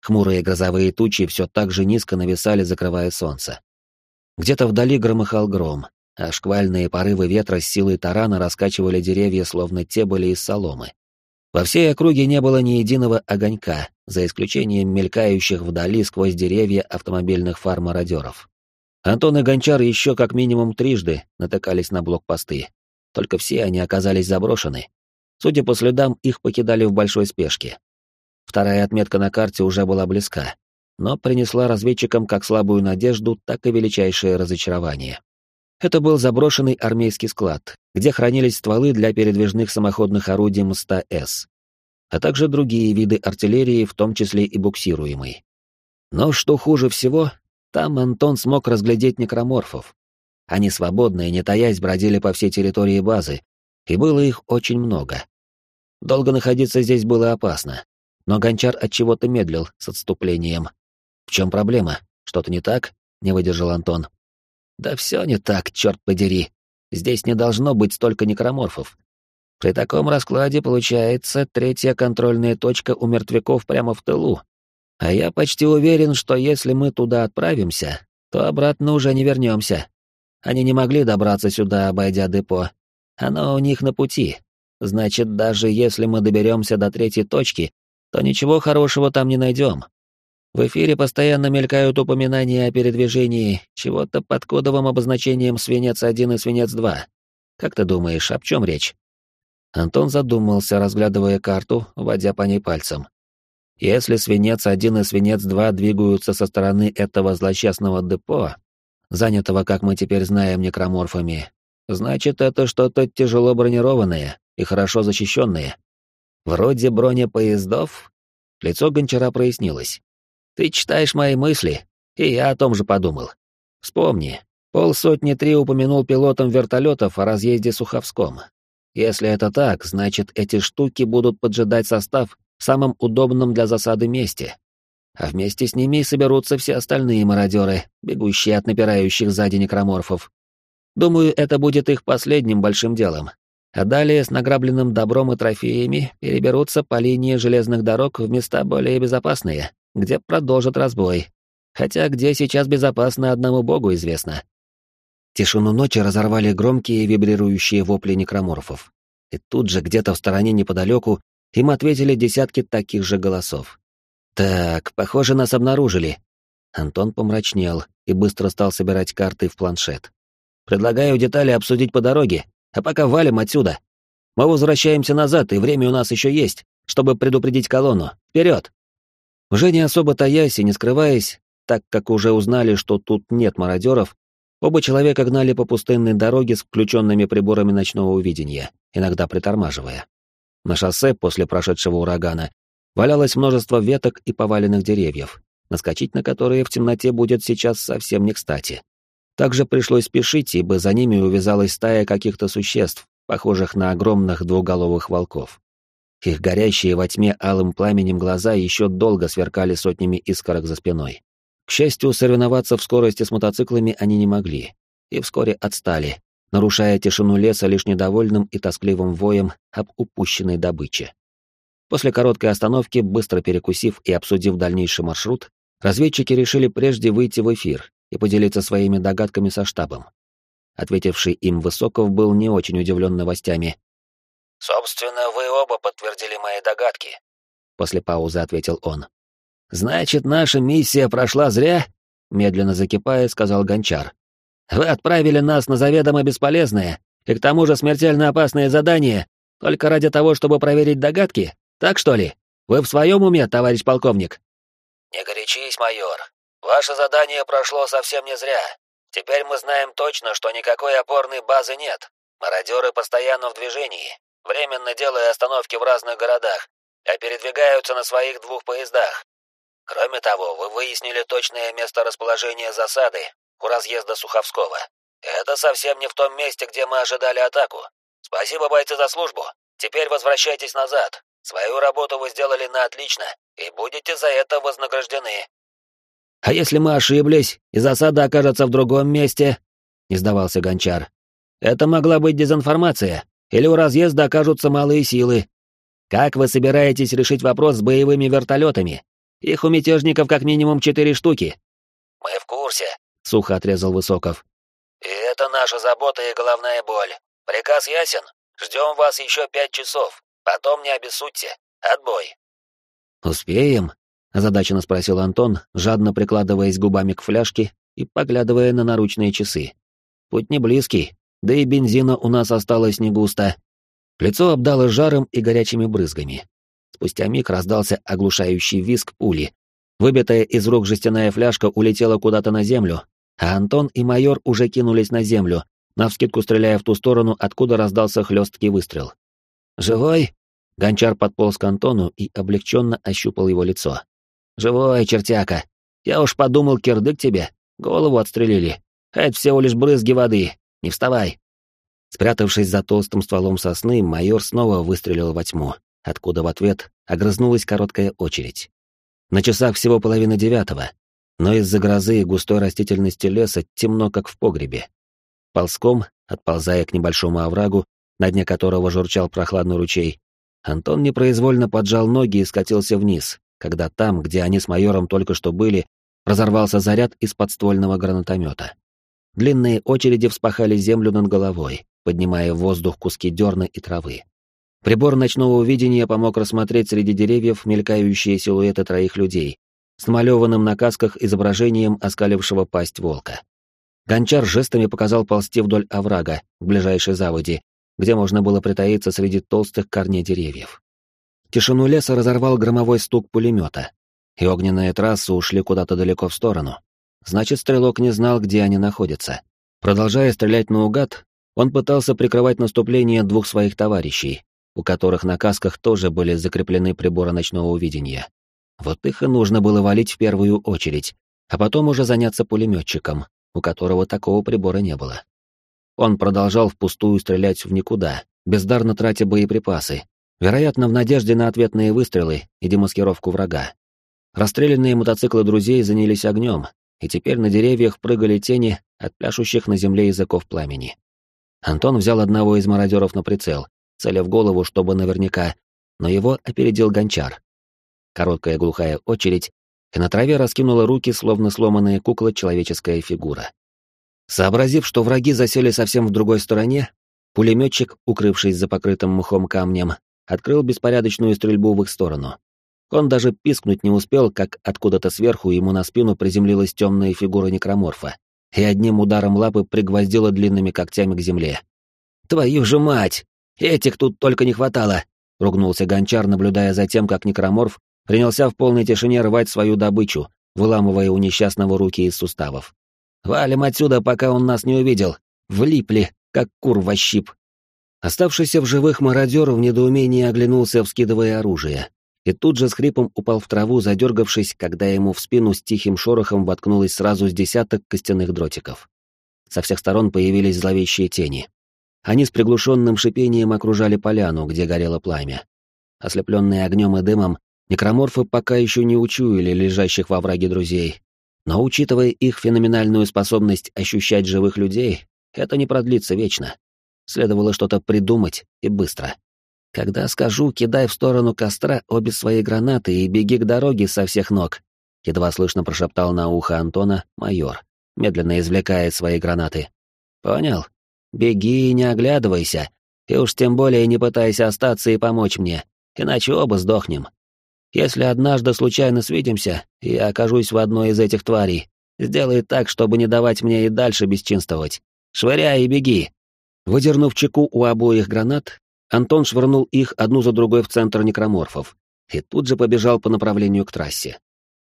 Хмурые грозовые тучи все так же низко нависали, закрывая солнце. Где-то вдали громыхал гром, а шквальные порывы ветра с силой тарана раскачивали деревья, словно те были из соломы. Во всей округе не было ни единого огонька, за исключением мелькающих вдали сквозь деревья автомобильных фар мародеров. Антон и Гончар еще как минимум трижды натыкались на блокпосты, только все они оказались заброшены, Судя по следам, их покидали в большой спешке. Вторая отметка на карте уже была близка, но принесла разведчикам как слабую надежду, так и величайшее разочарование. Это был заброшенный армейский склад, где хранились стволы для передвижных самоходных орудий МСТ-С, а также другие виды артиллерии, в том числе и буксируемой. Но что хуже всего, там Антон смог разглядеть некроморфов. Они свободно и не таясь бродили по всей территории базы, и было их очень много. Долго находиться здесь было опасно, но Гончар от чего-то медлил с отступлением. В чем проблема? Что-то не так? Не выдержал Антон. Да все не так, черт подери. Здесь не должно быть столько некроморфов. При таком раскладе получается третья контрольная точка у мертвяков прямо в тылу. А я почти уверен, что если мы туда отправимся, то обратно уже не вернемся. Они не могли добраться сюда, обойдя депо. Оно у них на пути. Значит, даже если мы доберемся до третьей точки, то ничего хорошего там не найдем. В эфире постоянно мелькают упоминания о передвижении чего-то под кодовым обозначением «Свинец-1» и «Свинец-2». Как ты думаешь, об чем речь?» Антон задумался, разглядывая карту, водя по ней пальцем. Если «Свинец-1» и «Свинец-2» двигаются со стороны этого злосчастного депо, занятого, как мы теперь знаем, некроморфами, значит, это что-то тяжело бронированное и хорошо защищенное. Вроде бронепоездов? Лицо гончара прояснилось. Ты читаешь мои мысли, и я о том же подумал. Вспомни, полсотни три упомянул пилотам вертолетов о разъезде Суховском. Если это так, значит, эти штуки будут поджидать состав в самом удобном для засады месте. А вместе с ними соберутся все остальные мародеры, бегущие от напирающих сзади некроморфов. Думаю, это будет их последним большим делом. А далее с награбленным добром и трофеями переберутся по линии железных дорог в места более безопасные, где продолжат разбой. Хотя где сейчас безопасно одному богу известно. Тишину ночи разорвали громкие вибрирующие вопли некроморфов. И тут же, где-то в стороне неподалеку, им ответили десятки таких же голосов. «Так, похоже, нас обнаружили». Антон помрачнел и быстро стал собирать карты в планшет. «Предлагаю детали обсудить по дороге, а пока валим отсюда. Мы возвращаемся назад, и время у нас еще есть, чтобы предупредить колонну. Вперед!» Уже не особо таясь и не скрываясь, так как уже узнали, что тут нет мародеров, оба человека гнали по пустынной дороге с включенными приборами ночного видения, иногда притормаживая. На шоссе после прошедшего урагана валялось множество веток и поваленных деревьев, наскочить на которые в темноте будет сейчас совсем не кстати. Также пришлось спешить, ибо за ними увязалась стая каких-то существ, похожих на огромных двуголовых волков. Их горящие во тьме алым пламенем глаза еще долго сверкали сотнями искорок за спиной. К счастью, соревноваться в скорости с мотоциклами они не могли, и вскоре отстали, нарушая тишину леса лишь недовольным и тоскливым воем об упущенной добыче. После короткой остановки, быстро перекусив и обсудив дальнейший маршрут, разведчики решили прежде выйти в эфир и поделиться своими догадками со штабом. Ответивший им Высоков был не очень удивлен новостями, «Собственно, вы оба подтвердили мои догадки», — после паузы ответил он. «Значит, наша миссия прошла зря?» — медленно закипая, сказал Гончар. «Вы отправили нас на заведомо бесполезное и к тому же смертельно опасное задание только ради того, чтобы проверить догадки? Так что ли? Вы в своем уме, товарищ полковник?» «Не горячись, майор. Ваше задание прошло совсем не зря. Теперь мы знаем точно, что никакой опорной базы нет. Мародеры постоянно в движении временно делая остановки в разных городах, а передвигаются на своих двух поездах. Кроме того, вы выяснили точное место расположения засады у разъезда Суховского. Это совсем не в том месте, где мы ожидали атаку. Спасибо, бойцы, за службу. Теперь возвращайтесь назад. Свою работу вы сделали на отлично, и будете за это вознаграждены. А если мы ошиблись, и засада окажется в другом месте? Не сдавался Гончар. Это могла быть дезинформация или у разъезда окажутся малые силы. Как вы собираетесь решить вопрос с боевыми вертолетами? Их у мятежников как минимум четыре штуки. Мы в курсе, сухо отрезал Высоков. И это наша забота и головная боль. Приказ ясен? Ждем вас еще пять часов. Потом не обессудьте. Отбой. Успеем? озадаченно спросил Антон, жадно прикладываясь губами к фляжке и поглядывая на наручные часы. Путь не близкий, да и бензина у нас осталось не густо. Лицо обдало жаром и горячими брызгами. Спустя миг раздался оглушающий визг пули. Выбитая из рук жестяная фляжка улетела куда-то на землю, а Антон и майор уже кинулись на землю, навскидку стреляя в ту сторону, откуда раздался хлесткий выстрел. «Живой?» Гончар подполз к Антону и облегченно ощупал его лицо. «Живой, чертяка! Я уж подумал, кирдык тебе. Голову отстрелили. Это всего лишь брызги воды. Не вставай!» Спрятавшись за толстым стволом сосны, майор снова выстрелил во тьму, откуда в ответ огрызнулась короткая очередь. На часах всего половина девятого, но из-за грозы и густой растительности леса темно, как в погребе. Ползком, отползая к небольшому оврагу, на дне которого журчал прохладный ручей, Антон непроизвольно поджал ноги и скатился вниз, когда там, где они с майором только что были, разорвался заряд из подствольного гранатомета. Длинные очереди вспахали землю над головой, поднимая в воздух куски дерна и травы. Прибор ночного видения помог рассмотреть среди деревьев мелькающие силуэты троих людей с намалеванным на касках изображением оскалившего пасть волка. Гончар жестами показал ползти вдоль оврага, к ближайшей заводе, где можно было притаиться среди толстых корней деревьев. Тишину леса разорвал громовой стук пулемета, и огненные трассы ушли куда-то далеко в сторону. Значит, стрелок не знал, где они находятся. Продолжая стрелять наугад, он пытался прикрывать наступление двух своих товарищей, у которых на касках тоже были закреплены приборы ночного видения. Вот их и нужно было валить в первую очередь, а потом уже заняться пулеметчиком, у которого такого прибора не было. Он продолжал впустую стрелять в никуда, бездарно тратя боеприпасы, вероятно, в надежде на ответные выстрелы и демаскировку врага. Расстрелянные мотоциклы друзей занялись огнем, и теперь на деревьях прыгали тени от пляшущих на земле языков пламени. Антон взял одного из мародеров на прицел, целя в голову, чтобы наверняка, но его опередил гончар. Короткая глухая очередь, и на траве раскинула руки, словно сломанная кукла, человеческая фигура. Сообразив, что враги засели совсем в другой стороне, пулеметчик, укрывшись за покрытым мхом камнем, открыл беспорядочную стрельбу в их сторону. Он даже пискнуть не успел, как откуда-то сверху ему на спину приземлилась темная фигура некроморфа и одним ударом лапы пригвоздила длинными когтями к земле. «Твою же мать! Этих тут только не хватало!» — ругнулся гончар, наблюдая за тем, как некроморф принялся в полной тишине рвать свою добычу, выламывая у несчастного руки из суставов. «Валим отсюда, пока он нас не увидел! Влипли, как кур во щип!» Оставшийся в живых мародер в недоумении оглянулся, вскидывая оружие, и тут же с хрипом упал в траву, задергавшись, когда ему в спину с тихим шорохом воткнулось сразу с десяток костяных дротиков. Со всех сторон появились зловещие тени. Они с приглушенным шипением окружали поляну, где горело пламя. Ослепленные огнем и дымом, некроморфы пока еще не учуяли лежащих во враге друзей. Но учитывая их феноменальную способность ощущать живых людей, это не продлится вечно. Следовало что-то придумать и быстро. Когда скажу, кидай в сторону костра обе свои гранаты и беги к дороге со всех ног, едва слышно прошептал на ухо Антона майор, медленно извлекая свои гранаты. Понял? Беги и не оглядывайся, и уж тем более не пытайся остаться и помочь мне, иначе оба сдохнем. Если однажды случайно свидимся, и я окажусь в одной из этих тварей, сделай так, чтобы не давать мне и дальше бесчинствовать. Швыряй и беги. Выдернув чеку у обоих гранат, Антон швырнул их одну за другой в центр некроморфов и тут же побежал по направлению к трассе.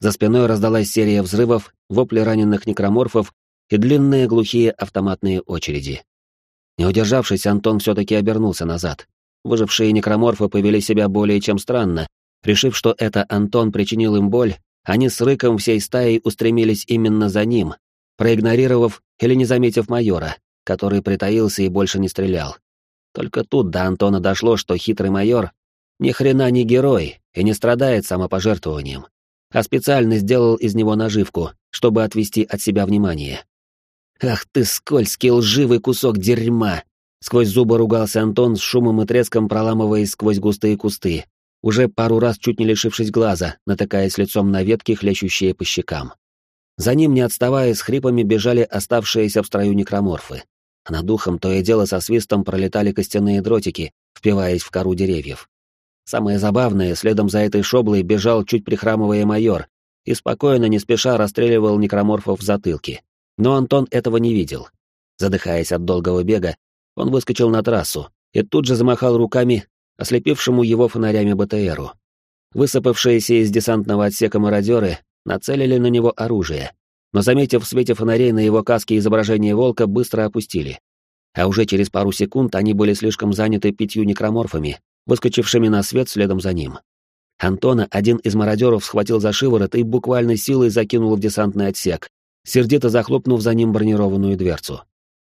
За спиной раздалась серия взрывов, вопли раненых некроморфов и длинные глухие автоматные очереди. Не удержавшись, Антон все-таки обернулся назад. Выжившие некроморфы повели себя более чем странно. Решив, что это Антон причинил им боль, они с рыком всей стаей устремились именно за ним, проигнорировав или не заметив майора, который притаился и больше не стрелял. Только тут до Антона дошло, что хитрый майор ни хрена не герой и не страдает самопожертвованием, а специально сделал из него наживку, чтобы отвести от себя внимание. «Ах ты, скользкий лживый кусок дерьма!» Сквозь зубы ругался Антон с шумом и треском, проламываясь сквозь густые кусты, уже пару раз чуть не лишившись глаза, натыкаясь лицом на ветки, хлещущие по щекам. За ним, не отставая, с хрипами бежали оставшиеся в строю некроморфы а над духом то и дело со свистом пролетали костяные дротики, впиваясь в кору деревьев. Самое забавное, следом за этой шоблой бежал чуть прихрамывая майор и спокойно, не спеша расстреливал некроморфов в затылки. Но Антон этого не видел. Задыхаясь от долгого бега, он выскочил на трассу, и тут же замахал руками ослепившему его фонарями БТРу. Высыпавшиеся из десантного отсека мародеры нацелили на него оружие, но, заметив в свете фонарей на его каске изображение волка, быстро опустили. А уже через пару секунд они были слишком заняты пятью некроморфами, выскочившими на свет следом за ним. Антона один из мародеров схватил за шиворот и буквально силой закинул в десантный отсек, сердито захлопнув за ним бронированную дверцу.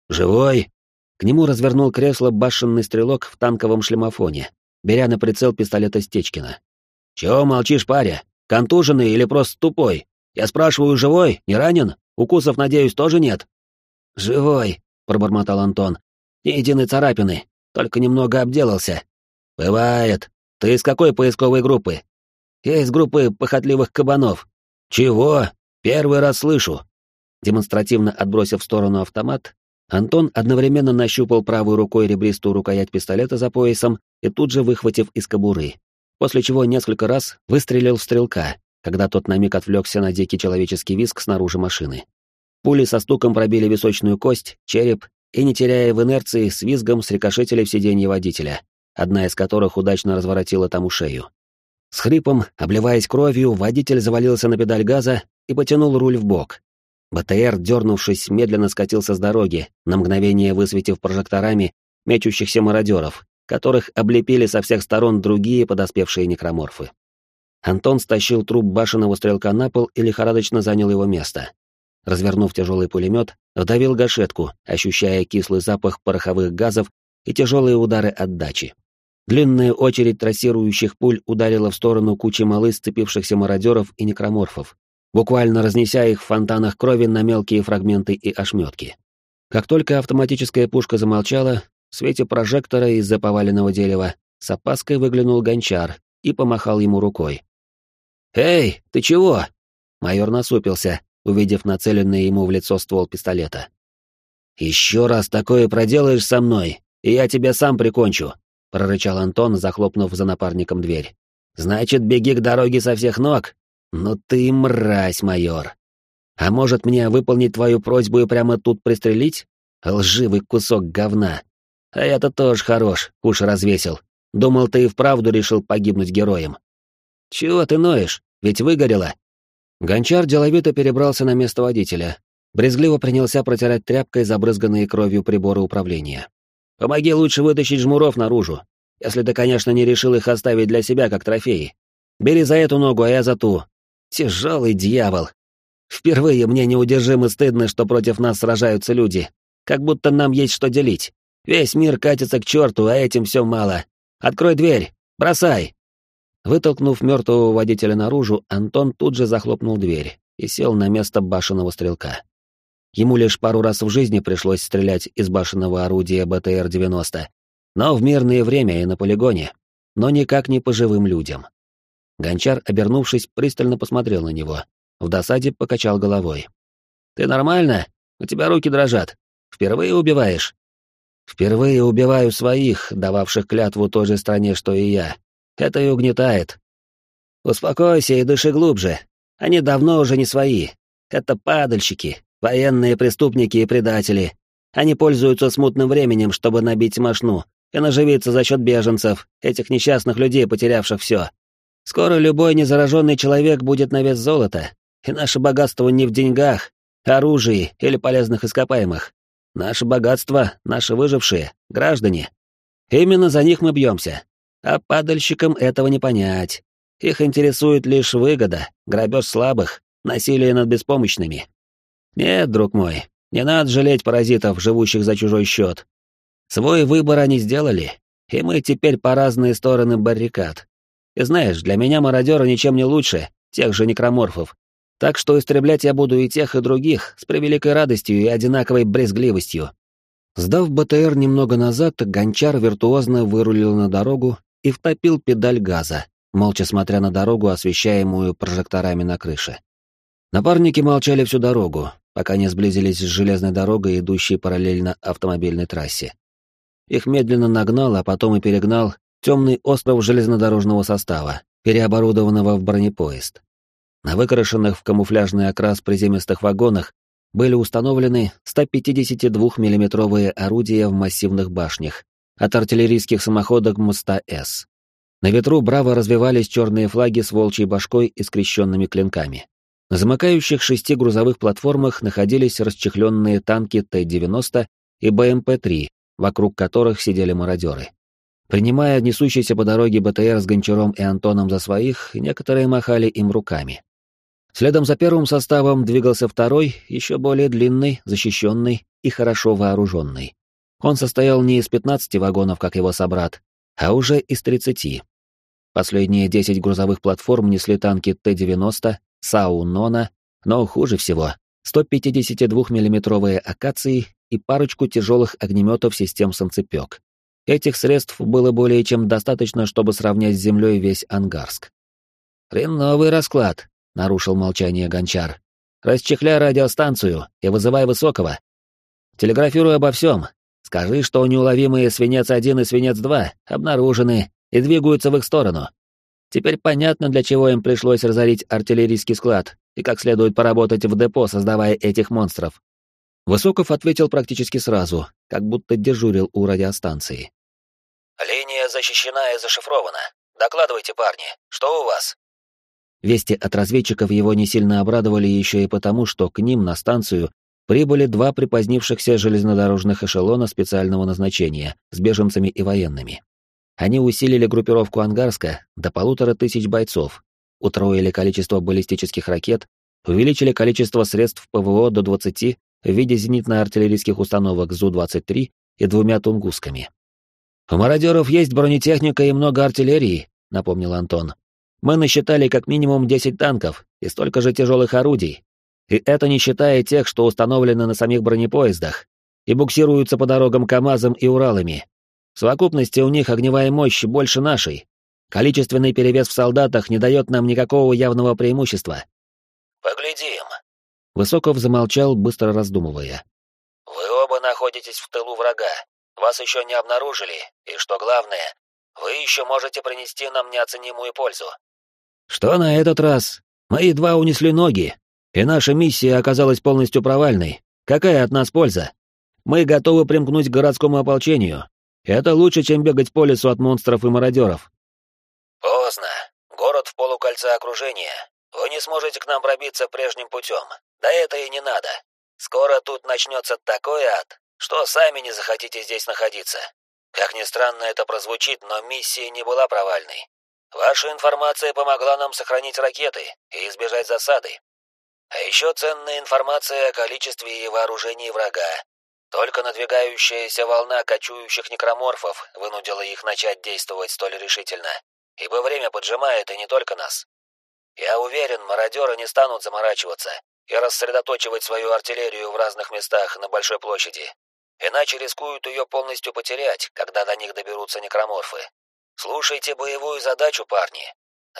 «Живой!» К нему развернул кресло башенный стрелок в танковом шлемофоне, беря на прицел пистолета Стечкина. «Чего молчишь, паря? Контуженный или просто тупой? Я спрашиваю, живой? Не ранен? Укусов, надеюсь, тоже нет?» «Живой», — пробормотал Антон. «Ни единой царапины, только немного обделался». «Бывает. Ты из какой поисковой группы?» «Я из группы похотливых кабанов». «Чего? Первый раз слышу». Демонстративно отбросив в сторону автомат, Антон одновременно нащупал правой рукой ребристую рукоять пистолета за поясом и тут же выхватив из кобуры, после чего несколько раз выстрелил в стрелка, когда тот на миг отвлекся на дикий человеческий визг снаружи машины. Пули со стуком пробили височную кость, череп и, не теряя в инерции, с визгом срикошетили в сиденье водителя, одна из которых удачно разворотила тому шею. С хрипом, обливаясь кровью, водитель завалился на педаль газа и потянул руль в бок, БТР, дернувшись, медленно скатился с дороги, на мгновение высветив прожекторами мечущихся мародеров, которых облепили со всех сторон другие подоспевшие некроморфы. Антон стащил труп башенного стрелка на пол и лихорадочно занял его место. Развернув тяжелый пулемет, вдавил гашетку, ощущая кислый запах пороховых газов и тяжелые удары отдачи. Длинная очередь трассирующих пуль ударила в сторону кучи малы сцепившихся мародеров и некроморфов, буквально разнеся их в фонтанах крови на мелкие фрагменты и ошметки. Как только автоматическая пушка замолчала, в свете прожектора из-за поваленного дерева с опаской выглянул гончар и помахал ему рукой. «Эй, ты чего?» Майор насупился, увидев нацеленный ему в лицо ствол пистолета. «Еще раз такое проделаешь со мной, и я тебя сам прикончу», — прорычал Антон, захлопнув за напарником дверь. «Значит, беги к дороге со всех ног «Ну ты мразь, майор! А может мне выполнить твою просьбу и прямо тут пристрелить? Лживый кусок говна! А я-то тоже хорош, уши развесил. Думал, ты и вправду решил погибнуть героем. Чего ты ноешь? Ведь выгорело!» Гончар деловито перебрался на место водителя. Брезгливо принялся протирать тряпкой забрызганные кровью приборы управления. «Помоги лучше вытащить жмуров наружу, если ты, конечно, не решил их оставить для себя как трофеи. Бери за эту ногу, а я за ту, Тяжелый дьявол. Впервые мне неудержимо стыдно, что против нас сражаются люди. Как будто нам есть что делить. Весь мир катится к черту, а этим все мало. Открой дверь! Бросай!» Вытолкнув мертвого водителя наружу, Антон тут же захлопнул дверь и сел на место башенного стрелка. Ему лишь пару раз в жизни пришлось стрелять из башенного орудия БТР-90, но в мирное время и на полигоне, но никак не по живым людям. Гончар, обернувшись, пристально посмотрел на него. В досаде покачал головой. «Ты нормально? У тебя руки дрожат. Впервые убиваешь?» «Впервые убиваю своих, дававших клятву той же стране, что и я. Это и угнетает. Успокойся и дыши глубже. Они давно уже не свои. Это падальщики, военные преступники и предатели. Они пользуются смутным временем, чтобы набить мошну и наживиться за счет беженцев, этих несчастных людей, потерявших все. Скоро любой незараженный человек будет на вес золота, и наше богатство не в деньгах, оружии или полезных ископаемых. Наше богатство — наши выжившие, граждане. Именно за них мы бьемся. А падальщикам этого не понять. Их интересует лишь выгода, грабеж слабых, насилие над беспомощными. Нет, друг мой, не надо жалеть паразитов, живущих за чужой счет. Свой выбор они сделали, и мы теперь по разные стороны баррикад. И знаешь, для меня мародеры ничем не лучше тех же некроморфов. Так что истреблять я буду и тех, и других с превеликой радостью и одинаковой брезгливостью. Сдав БТР немного назад, гончар виртуозно вырулил на дорогу и втопил педаль газа, молча смотря на дорогу, освещаемую прожекторами на крыше. Напарники молчали всю дорогу, пока не сблизились с железной дорогой, идущей параллельно автомобильной трассе. Их медленно нагнал, а потом и перегнал темный остров железнодорожного состава, переоборудованного в бронепоезд. На выкрашенных в камуфляжный окрас приземистых вагонах были установлены 152 миллиметровые орудия в массивных башнях, от артиллерийских самоходок МСТ-С. На ветру браво развивались черные флаги с волчьей башкой и скрещенными клинками. На замыкающих шести грузовых платформах находились расчехленные танки Т-90 и БМП-3, вокруг которых сидели мародеры. Принимая несущийся по дороге БТР с Гончаром и Антоном за своих, некоторые махали им руками. Следом за первым составом двигался второй, еще более длинный, защищенный и хорошо вооруженный. Он состоял не из 15 вагонов, как его собрат, а уже из 30. Последние 10 грузовых платформ несли танки Т-90, САУ «Нона», но хуже всего — 152 миллиметровые акации и парочку тяжелых огнеметов систем «Санцепек». Этих средств было более чем достаточно, чтобы сравнять с землей весь Ангарск. «Хреновый расклад», — нарушил молчание Гончар. «Расчехляй радиостанцию и вызывай Высокого. Телеграфируй обо всем. Скажи, что неуловимые Свинец-1 и Свинец-2 обнаружены и двигаются в их сторону. Теперь понятно, для чего им пришлось разорить артиллерийский склад и как следует поработать в депо, создавая этих монстров. Высоков ответил практически сразу, как будто дежурил у радиостанции. «Линия защищена и зашифрована. Докладывайте, парни, что у вас?» Вести от разведчиков его не сильно обрадовали еще и потому, что к ним на станцию прибыли два припозднившихся железнодорожных эшелона специального назначения с беженцами и военными. Они усилили группировку Ангарска до полутора тысяч бойцов, утроили количество баллистических ракет, увеличили количество средств ПВО до 20 в виде зенитно-артиллерийских установок ЗУ-23 и двумя тунгусками. «У мародеров есть бронетехника и много артиллерии», — напомнил Антон. «Мы насчитали как минимум 10 танков и столько же тяжелых орудий. И это не считая тех, что установлены на самих бронепоездах и буксируются по дорогам КАМАЗом и Уралами. В совокупности у них огневая мощь больше нашей. Количественный перевес в солдатах не дает нам никакого явного преимущества. Поглядим. Высоков замолчал, быстро раздумывая. Вы оба находитесь в тылу врага. Вас еще не обнаружили, и что главное, вы еще можете принести нам неоценимую пользу. Что на этот раз? Мы едва унесли ноги, и наша миссия оказалась полностью провальной. Какая от нас польза? Мы готовы примкнуть к городскому ополчению, это лучше, чем бегать по лесу от монстров и мародеров. Поздно. Город в полукольце окружения. Вы не сможете к нам пробиться прежним путем. Да это и не надо. Скоро тут начнется такой ад, что сами не захотите здесь находиться. Как ни странно это прозвучит, но миссия не была провальной. Ваша информация помогла нам сохранить ракеты и избежать засады. А еще ценная информация о количестве и вооружении врага, только надвигающаяся волна кочующих некроморфов вынудила их начать действовать столь решительно, ибо время поджимает и не только нас. Я уверен, мародеры не станут заморачиваться и рассредоточивать свою артиллерию в разных местах на большой площади, иначе рискуют ее полностью потерять, когда до них доберутся некроморфы. Слушайте боевую задачу, парни.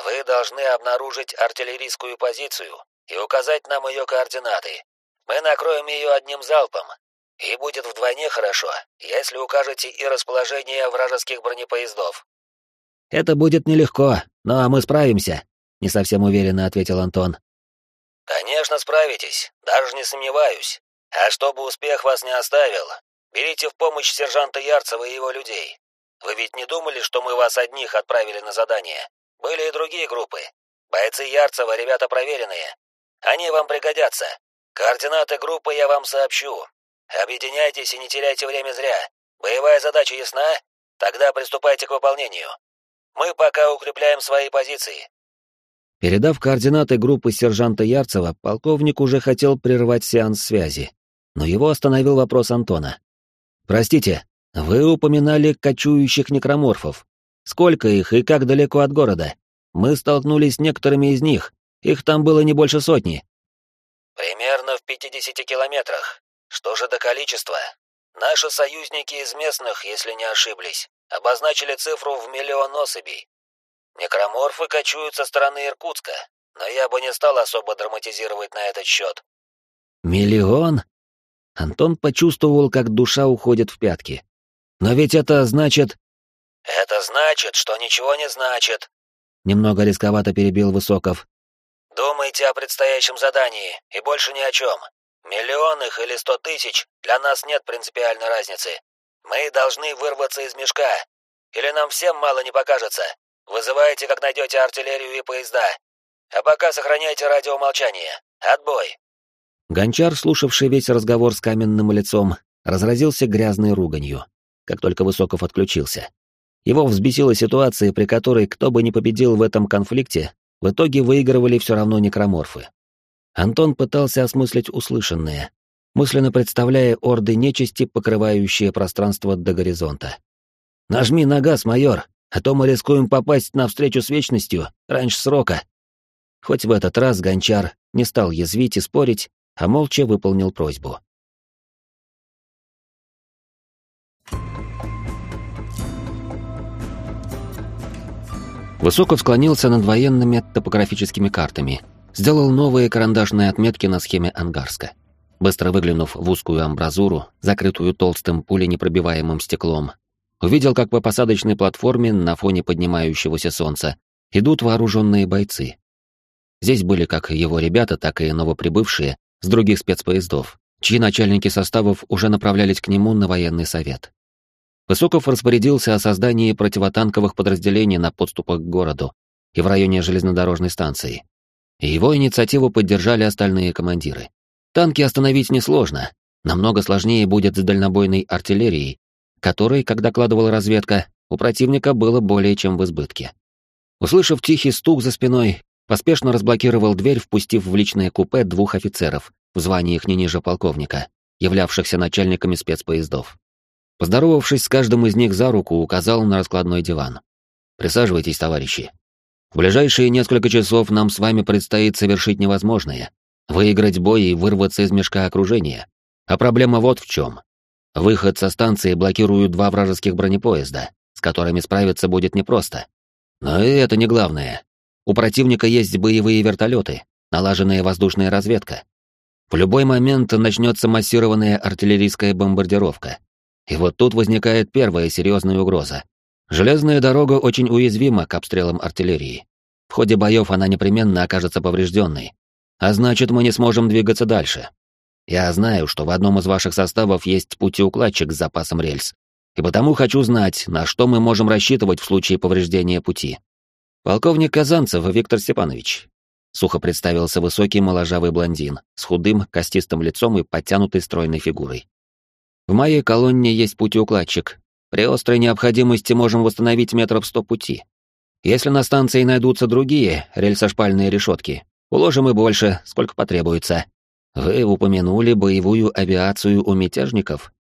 Вы должны обнаружить артиллерийскую позицию и указать нам ее координаты. Мы накроем ее одним залпом, и будет вдвойне хорошо, если укажете и расположение вражеских бронепоездов. Это будет нелегко, но мы справимся, не совсем уверенно ответил Антон. Конечно, справитесь, даже не сомневаюсь. А чтобы успех вас не оставил, берите в помощь сержанта Ярцева и его людей. Вы ведь не думали, что мы вас одних отправили на задание? Были и другие группы. Бойцы Ярцева ребята проверенные. Они вам пригодятся. Координаты группы я вам сообщу, Объединяйтесь и не теряйте время зря. Боевая задача ясна? Тогда приступайте к выполнению. Мы пока укрепляем свои позиции. Передав координаты группы сержанта Ярцева, полковник уже хотел прервать сеанс связи, но его остановил вопрос Антона. «Простите, вы упоминали кочующих некроморфов. Сколько их и как далеко от города? Мы столкнулись с некоторыми из них, их там было не больше сотни». «Примерно в 50 километрах. Что же до количества? Наши союзники из местных, если не ошиблись, обозначили цифру в миллион особей. Некроморфы кочуют со стороны Иркутска, но я бы не стал особо драматизировать на этот счет. Миллион? Антон почувствовал, как душа уходит в пятки. Но ведь это значит... Это значит, что ничего не значит. Немного рисковато перебил Высоков. Думайте о предстоящем задании и больше ни о чем. Миллион их или сто тысяч, для нас нет принципиальной разницы. Мы должны вырваться из мешка. Или нам всем мало не покажется. Вызывайте, как найдете артиллерию и поезда. А пока сохраняйте радиомолчание. Отбой!» Гончар, слушавший весь разговор с каменным лицом, разразился грязной руганью, как только Высоков отключился. Его взбесила ситуация, при которой кто бы ни победил в этом конфликте, в итоге выигрывали все равно некроморфы. Антон пытался осмыслить услышанное, мысленно представляя орды нечисти, покрывающие пространство до горизонта. «Нажми на газ, майор, а то мы рискуем попасть на встречу с вечностью раньше срока». Хоть в этот раз Гончар не стал язвить и спорить, а молча выполнил просьбу. Высоков склонился над военными топографическими картами, сделал новые карандашные отметки на схеме Ангарска. Быстро выглянув в узкую амбразуру, закрытую толстым пуленепробиваемым стеклом, увидел, как по посадочной платформе на фоне поднимающегося солнца идут вооруженные бойцы. Здесь были как его ребята, так и новоприбывшие с других спецпоездов, чьи начальники составов уже направлялись к нему на военный совет. Высоков распорядился о создании противотанковых подразделений на подступах к городу и в районе железнодорожной станции. Его инициативу поддержали остальные командиры. Танки остановить несложно, намного сложнее будет с дальнобойной артиллерией, которой, как докладывала разведка, у противника было более чем в избытке. Услышав тихий стук за спиной, поспешно разблокировал дверь, впустив в личное купе двух офицеров в званиях не ниже полковника, являвшихся начальниками спецпоездов. Поздоровавшись с каждым из них за руку, указал на раскладной диван. «Присаживайтесь, товарищи. В ближайшие несколько часов нам с вами предстоит совершить невозможное — выиграть бой и вырваться из мешка окружения. А проблема вот в чем. Выход со станции блокируют два вражеских бронепоезда, с которыми справиться будет непросто. Но и это не главное. У противника есть боевые вертолеты, налаженная воздушная разведка. В любой момент начнется массированная артиллерийская бомбардировка, и вот тут возникает первая серьезная угроза. Железная дорога очень уязвима к обстрелам артиллерии. В ходе боев она непременно окажется поврежденной. А значит, мы не сможем двигаться дальше. Я знаю, что в одном из ваших составов есть путеукладчик с запасом рельс, и потому хочу знать, на что мы можем рассчитывать в случае повреждения пути. Полковник Казанцев Виктор Степанович. Сухо представился высокий моложавый блондин с худым, костистым лицом и подтянутой стройной фигурой. В моей колонне есть путеукладчик. При острой необходимости можем восстановить метров сто пути. Если на станции найдутся другие рельсошпальные решетки, уложим и больше, сколько потребуется. Вы упомянули боевую авиацию у мятежников?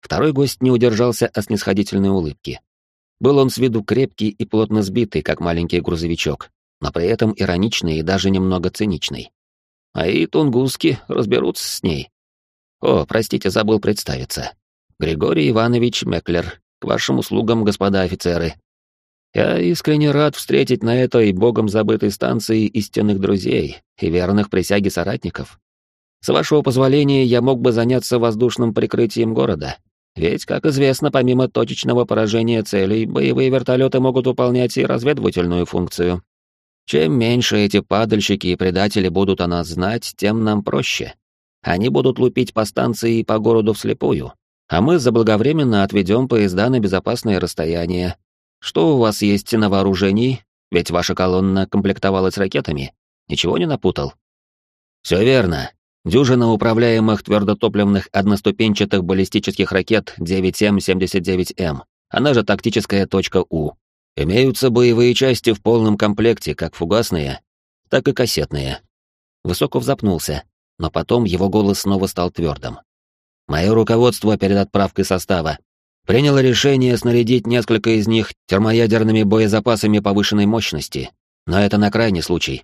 Второй гость не удержался от снисходительной улыбки. Был он с виду крепкий и плотно сбитый, как маленький грузовичок, но при этом ироничный и даже немного циничный. А и тунгуски разберутся с ней. О, простите, забыл представиться. Григорий Иванович Меклер, к вашим услугам, господа офицеры. Я искренне рад встретить на этой богом забытой станции истинных друзей и верных присяги соратников. С вашего позволения, я мог бы заняться воздушным прикрытием города. Ведь, как известно, помимо точечного поражения целей, боевые вертолеты могут выполнять и разведывательную функцию. Чем меньше эти падальщики и предатели будут о нас знать, тем нам проще. Они будут лупить по станции и по городу вслепую, а мы заблаговременно отведем поезда на безопасное расстояние. Что у вас есть на вооружении? Ведь ваша колонна комплектовалась ракетами. Ничего не напутал? Все верно. Дюжина управляемых твердотопливных одноступенчатых баллистических ракет 9779М, она же тактическая точка У. Имеются боевые части в полном комплекте, как фугасные, так и кассетные. Высоков запнулся, но потом его голос снова стал твердым. Мое руководство перед отправкой состава приняло решение снарядить несколько из них термоядерными боезапасами повышенной мощности, но это на крайний случай.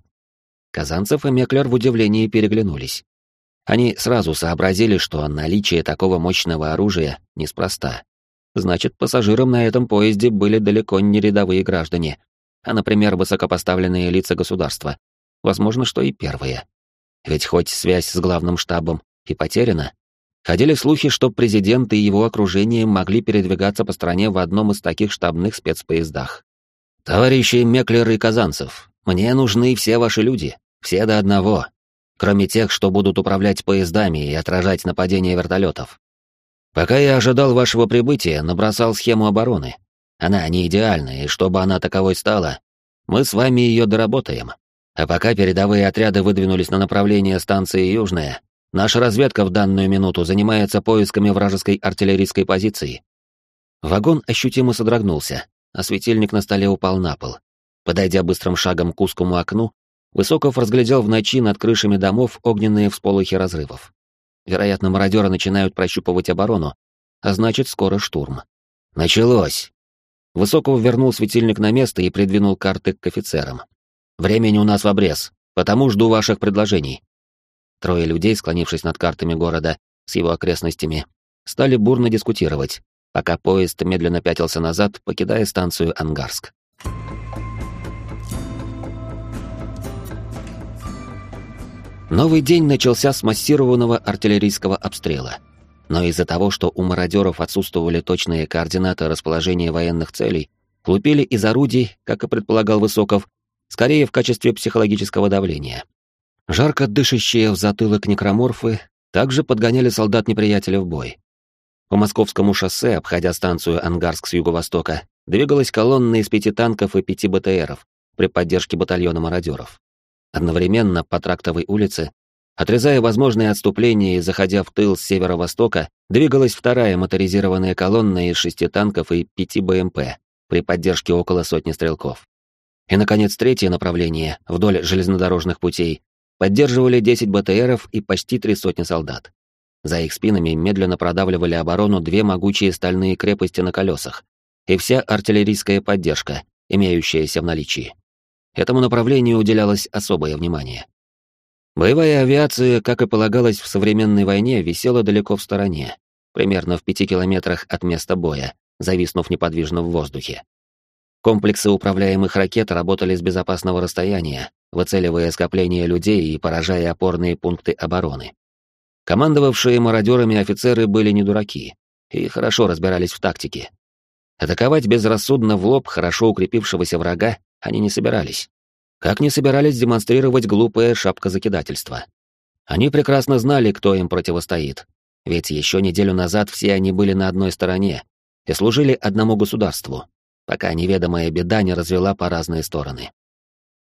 Казанцев и Меклер в удивлении переглянулись. Они сразу сообразили, что наличие такого мощного оружия неспроста. Значит, пассажирам на этом поезде были далеко не рядовые граждане, а, например, высокопоставленные лица государства. Возможно, что и первые. Ведь хоть связь с главным штабом и потеряна, ходили слухи, что президент и его окружение могли передвигаться по стране в одном из таких штабных спецпоездах. «Товарищи Меклер и Казанцев, мне нужны все ваши люди, все до одного, кроме тех, что будут управлять поездами и отражать нападения вертолетов. Пока я ожидал вашего прибытия, набросал схему обороны. Она не идеальная, и чтобы она таковой стала, мы с вами ее доработаем. А пока передовые отряды выдвинулись на направление станции Южная, наша разведка в данную минуту занимается поисками вражеской артиллерийской позиции. Вагон ощутимо содрогнулся, а светильник на столе упал на пол. Подойдя быстрым шагом к узкому окну, Высоков разглядел в ночи над крышами домов огненные всполохи разрывов. Вероятно, мародеры начинают прощупывать оборону, а значит, скоро штурм. Началось. Высоков вернул светильник на место и придвинул карты к офицерам. Времени у нас в обрез, потому жду ваших предложений. Трое людей, склонившись над картами города с его окрестностями, стали бурно дискутировать, пока поезд медленно пятился назад, покидая станцию Ангарск. Новый день начался с массированного артиллерийского обстрела. Но из-за того, что у мародеров отсутствовали точные координаты расположения военных целей, лупили из орудий, как и предполагал Высоков, скорее в качестве психологического давления. Жарко дышащие в затылок некроморфы также подгоняли солдат неприятеля в бой. По московскому шоссе, обходя станцию Ангарск с юго-востока, двигалась колонна из пяти танков и пяти БТРов при поддержке батальона мародеров. Одновременно по трактовой улице, отрезая возможные отступления и заходя в тыл с северо-востока, двигалась вторая моторизированная колонна из шести танков и пяти БМП при поддержке около сотни стрелков. И, наконец, третье направление, вдоль железнодорожных путей, поддерживали 10 БТРов и почти три сотни солдат. За их спинами медленно продавливали оборону две могучие стальные крепости на колесах и вся артиллерийская поддержка, имеющаяся в наличии. Этому направлению уделялось особое внимание. Боевая авиация, как и полагалось в современной войне, висела далеко в стороне, примерно в пяти километрах от места боя, зависнув неподвижно в воздухе. Комплексы управляемых ракет работали с безопасного расстояния, выцеливая скопления людей и поражая опорные пункты обороны. Командовавшие мародерами офицеры были не дураки и хорошо разбирались в тактике. Атаковать безрассудно в лоб хорошо укрепившегося врага они не собирались. Как не собирались демонстрировать глупое шапкозакидательство. Они прекрасно знали, кто им противостоит. Ведь еще неделю назад все они были на одной стороне и служили одному государству, пока неведомая беда не развела по разные стороны.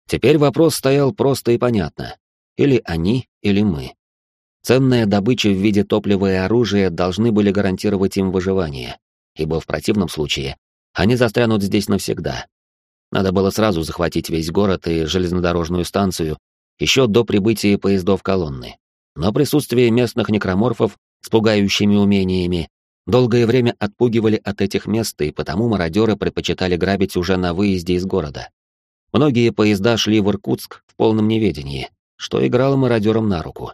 Теперь вопрос стоял просто и понятно. Или они, или мы. Ценная добыча в виде топлива и оружия должны были гарантировать им выживание, ибо в противном случае они застрянут здесь навсегда, надо было сразу захватить весь город и железнодорожную станцию еще до прибытия поездов колонны. Но присутствие местных некроморфов с пугающими умениями долгое время отпугивали от этих мест, и потому мародеры предпочитали грабить уже на выезде из города. Многие поезда шли в Иркутск в полном неведении, что играло мародерам на руку.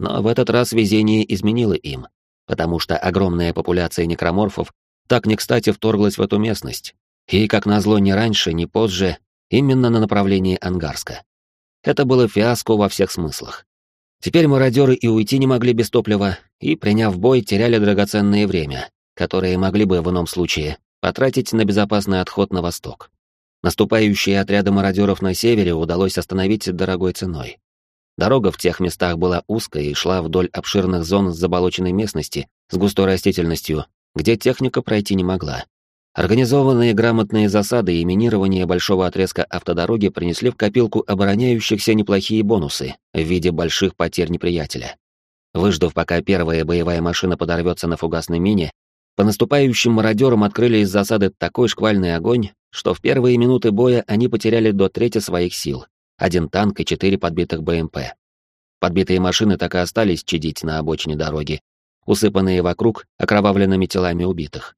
Но в этот раз везение изменило им, потому что огромная популяция некроморфов так не кстати вторглась в эту местность, и, как назло, ни раньше, ни позже, именно на направлении Ангарска. Это было фиаско во всех смыслах. Теперь мародеры и уйти не могли без топлива, и, приняв бой, теряли драгоценное время, которое могли бы в ином случае потратить на безопасный отход на восток. Наступающие отряды мародеров на севере удалось остановить дорогой ценой. Дорога в тех местах была узкая и шла вдоль обширных зон заболоченной местности с густой растительностью, где техника пройти не могла. Организованные грамотные засады и минирование большого отрезка автодороги принесли в копилку обороняющихся неплохие бонусы в виде больших потерь неприятеля. Выждав, пока первая боевая машина подорвется на фугасной мине, по наступающим мародерам открыли из засады такой шквальный огонь, что в первые минуты боя они потеряли до трети своих сил, один танк и четыре подбитых БМП. Подбитые машины так и остались чадить на обочине дороги, усыпанные вокруг окровавленными телами убитых.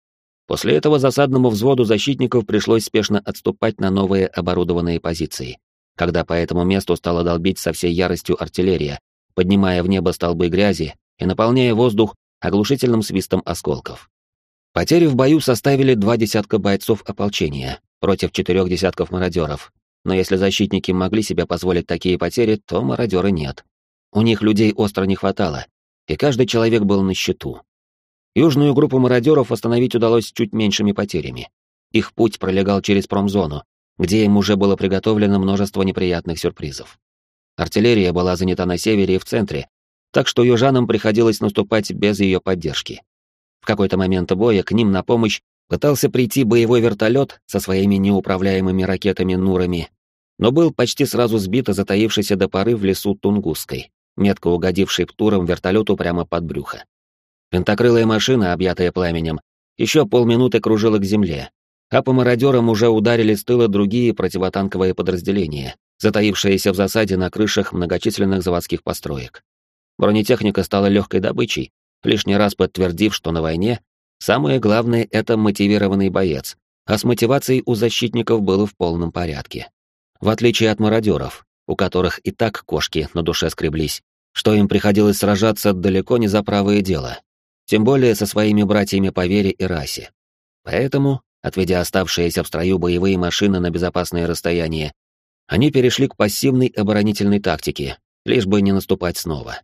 После этого засадному взводу защитников пришлось спешно отступать на новые оборудованные позиции, когда по этому месту стала долбить со всей яростью артиллерия, поднимая в небо столбы грязи и наполняя воздух оглушительным свистом осколков. Потери в бою составили два десятка бойцов ополчения против четырех десятков мародеров, но если защитники могли себе позволить такие потери, то мародеры нет. У них людей остро не хватало, и каждый человек был на счету. Южную группу мародеров остановить удалось чуть меньшими потерями. Их путь пролегал через промзону, где им уже было приготовлено множество неприятных сюрпризов. Артиллерия была занята на севере и в центре, так что южанам приходилось наступать без ее поддержки. В какой-то момент боя к ним на помощь пытался прийти боевой вертолет со своими неуправляемыми ракетами-нурами, но был почти сразу сбит и затаившийся до поры в лесу Тунгусской, метко угодивший птуром вертолету прямо под брюхо. Винтокрылая машина, объятая пламенем, еще полминуты кружила к земле, а по мародерам уже ударили с тыла другие противотанковые подразделения, затаившиеся в засаде на крышах многочисленных заводских построек. Бронетехника стала легкой добычей, лишний раз подтвердив, что на войне самое главное — это мотивированный боец, а с мотивацией у защитников было в полном порядке. В отличие от мародеров, у которых и так кошки на душе скреблись, что им приходилось сражаться далеко не за правое дело, тем более со своими братьями по вере и расе. Поэтому, отведя оставшиеся в строю боевые машины на безопасное расстояние, они перешли к пассивной оборонительной тактике, лишь бы не наступать снова.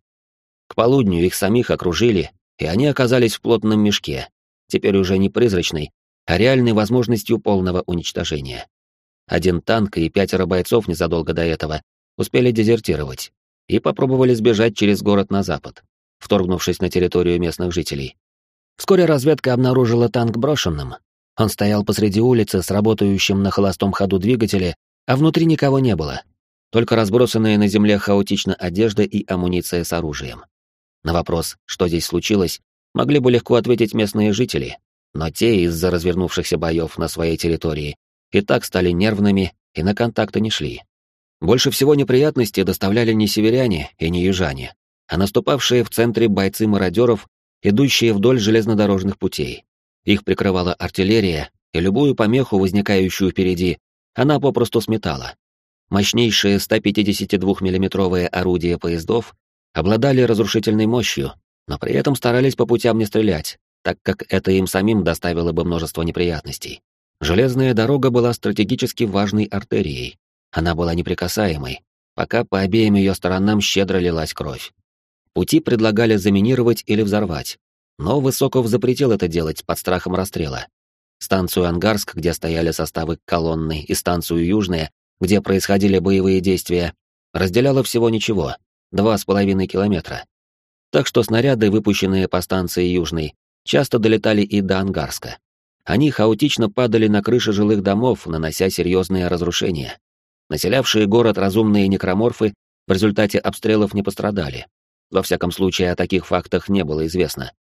К полудню их самих окружили, и они оказались в плотном мешке, теперь уже не призрачной, а реальной возможностью полного уничтожения. Один танк и пятеро бойцов незадолго до этого успели дезертировать и попробовали сбежать через город на запад, вторгнувшись на территорию местных жителей. Вскоре разведка обнаружила танк брошенным. Он стоял посреди улицы с работающим на холостом ходу двигателе а внутри никого не было, только разбросанная на земле хаотично одежда и амуниция с оружием. На вопрос, что здесь случилось, могли бы легко ответить местные жители, но те из-за развернувшихся боев на своей территории и так стали нервными и на контакты не шли. Больше всего неприятностей доставляли не северяне и не южане, а наступавшие в центре бойцы мародеров, идущие вдоль железнодорожных путей. Их прикрывала артиллерия, и любую помеху, возникающую впереди, она попросту сметала. Мощнейшие 152 миллиметровые орудия поездов обладали разрушительной мощью, но при этом старались по путям не стрелять, так как это им самим доставило бы множество неприятностей. Железная дорога была стратегически важной артерией. Она была неприкасаемой, пока по обеим ее сторонам щедро лилась кровь. Пути предлагали заминировать или взорвать, но Высоков запретил это делать под страхом расстрела. Станцию Ангарск, где стояли составы колонны, и станцию Южная, где происходили боевые действия, разделяло всего ничего — два с половиной километра. Так что снаряды, выпущенные по станции Южной, часто долетали и до Ангарска. Они хаотично падали на крыши жилых домов, нанося серьезные разрушения. Населявшие город разумные некроморфы в результате обстрелов не пострадали. Во всяком случае, о таких фактах не было известно.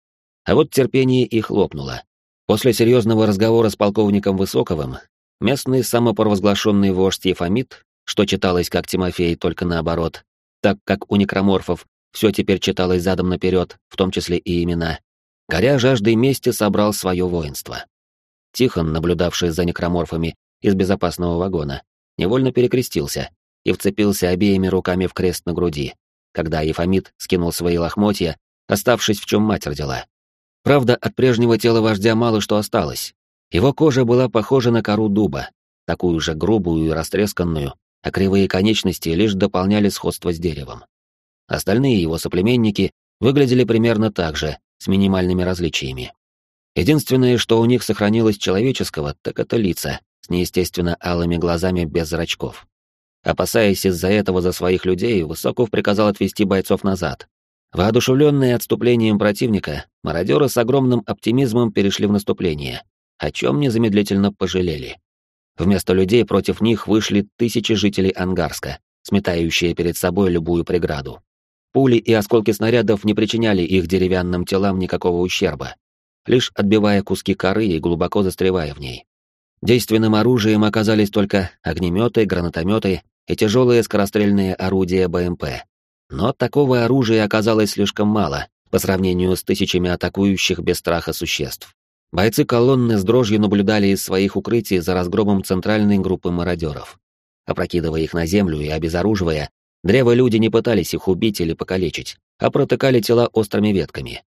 А вот терпение их лопнуло. После серьезного разговора с полковником Высоковым, местный самопровозглашенный вождь Ефамит, что читалось как Тимофей, только наоборот, так как у некроморфов все теперь читалось задом наперед, в том числе и имена, горя жаждой мести собрал свое воинство. Тихон, наблюдавший за некроморфами из безопасного вагона, невольно перекрестился и вцепился обеими руками в крест на груди, когда Ефамит скинул свои лохмотья, оставшись в чем мать родила. Правда, от прежнего тела вождя мало что осталось. Его кожа была похожа на кору дуба, такую же грубую и растресканную, а кривые конечности лишь дополняли сходство с деревом. Остальные его соплеменники выглядели примерно так же, с минимальными различиями. Единственное, что у них сохранилось человеческого, так это лица, с неестественно алыми глазами без зрачков. Опасаясь из-за этого за своих людей, Высоков приказал отвести бойцов назад, Воодушевленные отступлением противника, мародеры с огромным оптимизмом перешли в наступление, о чем незамедлительно пожалели. Вместо людей против них вышли тысячи жителей Ангарска, сметающие перед собой любую преграду. Пули и осколки снарядов не причиняли их деревянным телам никакого ущерба, лишь отбивая куски коры и глубоко застревая в ней. Действенным оружием оказались только огнеметы, гранатометы и тяжелые скорострельные орудия БМП, но такого оружия оказалось слишком мало по сравнению с тысячами атакующих без страха существ. Бойцы колонны с дрожью наблюдали из своих укрытий за разгромом центральной группы мародеров. Опрокидывая их на землю и обезоруживая, древо-люди не пытались их убить или покалечить, а протыкали тела острыми ветками.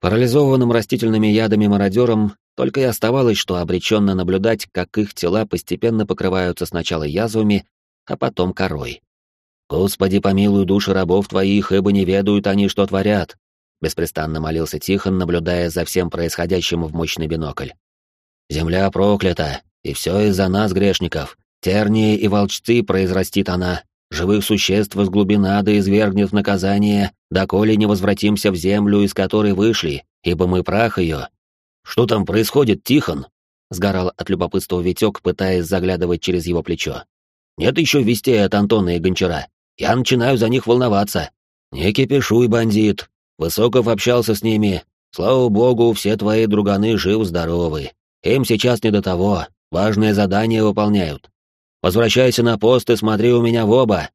Парализованным растительными ядами мародерам только и оставалось, что обреченно наблюдать, как их тела постепенно покрываются сначала язвами, а потом корой. «Господи, помилуй души рабов твоих, ибо не ведают они, что творят», — беспрестанно молился Тихон, наблюдая за всем происходящим в мощный бинокль. «Земля проклята, и все из-за нас, грешников. Тернии и волчцы произрастит она, живых существ из глубины ада извергнет наказание, доколе не возвратимся в землю, из которой вышли, ибо мы прах ее. Что там происходит, Тихон?» — сгорал от любопытства Витек, пытаясь заглядывать через его плечо. «Нет еще вестей от Антона и Гончара. Я начинаю за них волноваться. Не кипишуй, бандит. Высоков общался с ними. Слава богу, все твои друганы живы-здоровы. Им сейчас не до того. Важное задание выполняют. Возвращайся на пост и смотри у меня в оба.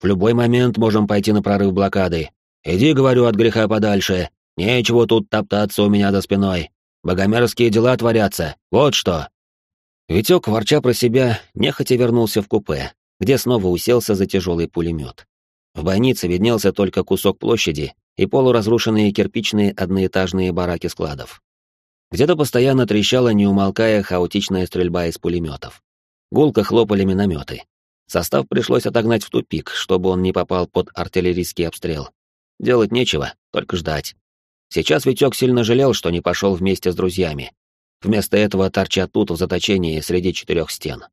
В любой момент можем пойти на прорыв блокады. Иди, говорю, от греха подальше. Нечего тут топтаться у меня за спиной. Богомерзкие дела творятся. Вот что. Витек, ворча про себя, нехотя вернулся в купе, где снова уселся за тяжелый пулемет. В бойнице виднелся только кусок площади и полуразрушенные кирпичные одноэтажные бараки складов. Где-то постоянно трещала, не умолкая, хаотичная стрельба из пулеметов. Гулко хлопали минометы. Состав пришлось отогнать в тупик, чтобы он не попал под артиллерийский обстрел. Делать нечего, только ждать. Сейчас Витек сильно жалел, что не пошел вместе с друзьями. Вместо этого торчат тут в заточении среди четырех стен.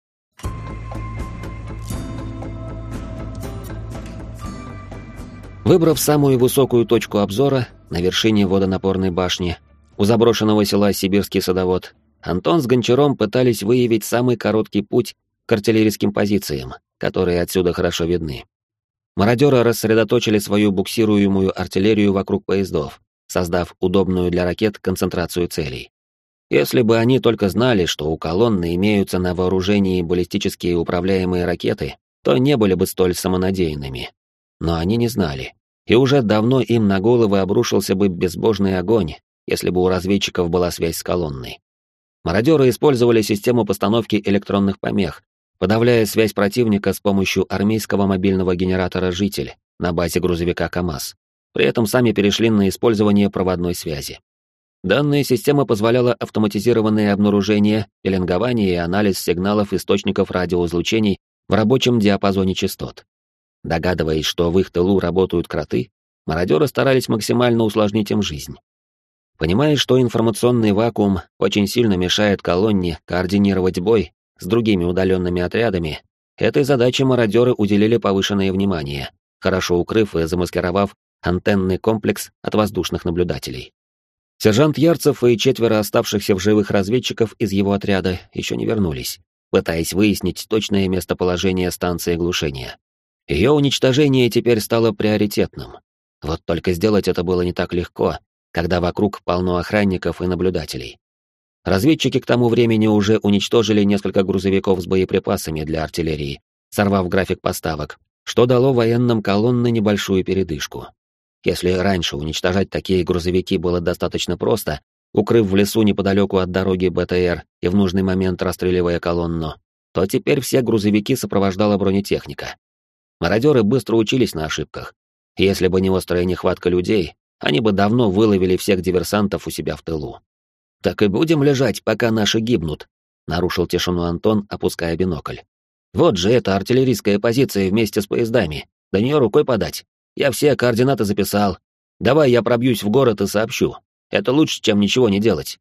Выбрав самую высокую точку обзора на вершине водонапорной башни, у заброшенного села Сибирский садовод, Антон с Гончаром пытались выявить самый короткий путь к артиллерийским позициям, которые отсюда хорошо видны. Мародеры рассредоточили свою буксируемую артиллерию вокруг поездов, создав удобную для ракет концентрацию целей. Если бы они только знали, что у колонны имеются на вооружении баллистические управляемые ракеты, то не были бы столь самонадеянными но они не знали. И уже давно им на головы обрушился бы безбожный огонь, если бы у разведчиков была связь с колонной. Мародеры использовали систему постановки электронных помех, подавляя связь противника с помощью армейского мобильного генератора «Житель» на базе грузовика КАМАЗ. При этом сами перешли на использование проводной связи. Данная система позволяла автоматизированное обнаружение, пеленгование и анализ сигналов источников радиоизлучений в рабочем диапазоне частот. Догадываясь, что в их тылу работают кроты, мародеры старались максимально усложнить им жизнь. Понимая, что информационный вакуум очень сильно мешает колонне координировать бой с другими удаленными отрядами, этой задаче мародеры уделили повышенное внимание, хорошо укрыв и замаскировав антенный комплекс от воздушных наблюдателей. Сержант Ярцев и четверо оставшихся в живых разведчиков из его отряда еще не вернулись, пытаясь выяснить точное местоположение станции глушения. Ее уничтожение теперь стало приоритетным. Вот только сделать это было не так легко, когда вокруг полно охранников и наблюдателей. Разведчики к тому времени уже уничтожили несколько грузовиков с боеприпасами для артиллерии, сорвав график поставок, что дало военным колонны небольшую передышку. Если раньше уничтожать такие грузовики было достаточно просто, укрыв в лесу неподалеку от дороги БТР и в нужный момент расстреливая колонну, то теперь все грузовики сопровождала бронетехника. Мародеры быстро учились на ошибках. Если бы не острая нехватка людей, они бы давно выловили всех диверсантов у себя в тылу. «Так и будем лежать, пока наши гибнут», — нарушил тишину Антон, опуская бинокль. «Вот же эта артиллерийская позиция вместе с поездами. До нее рукой подать. Я все координаты записал. Давай я пробьюсь в город и сообщу. Это лучше, чем ничего не делать».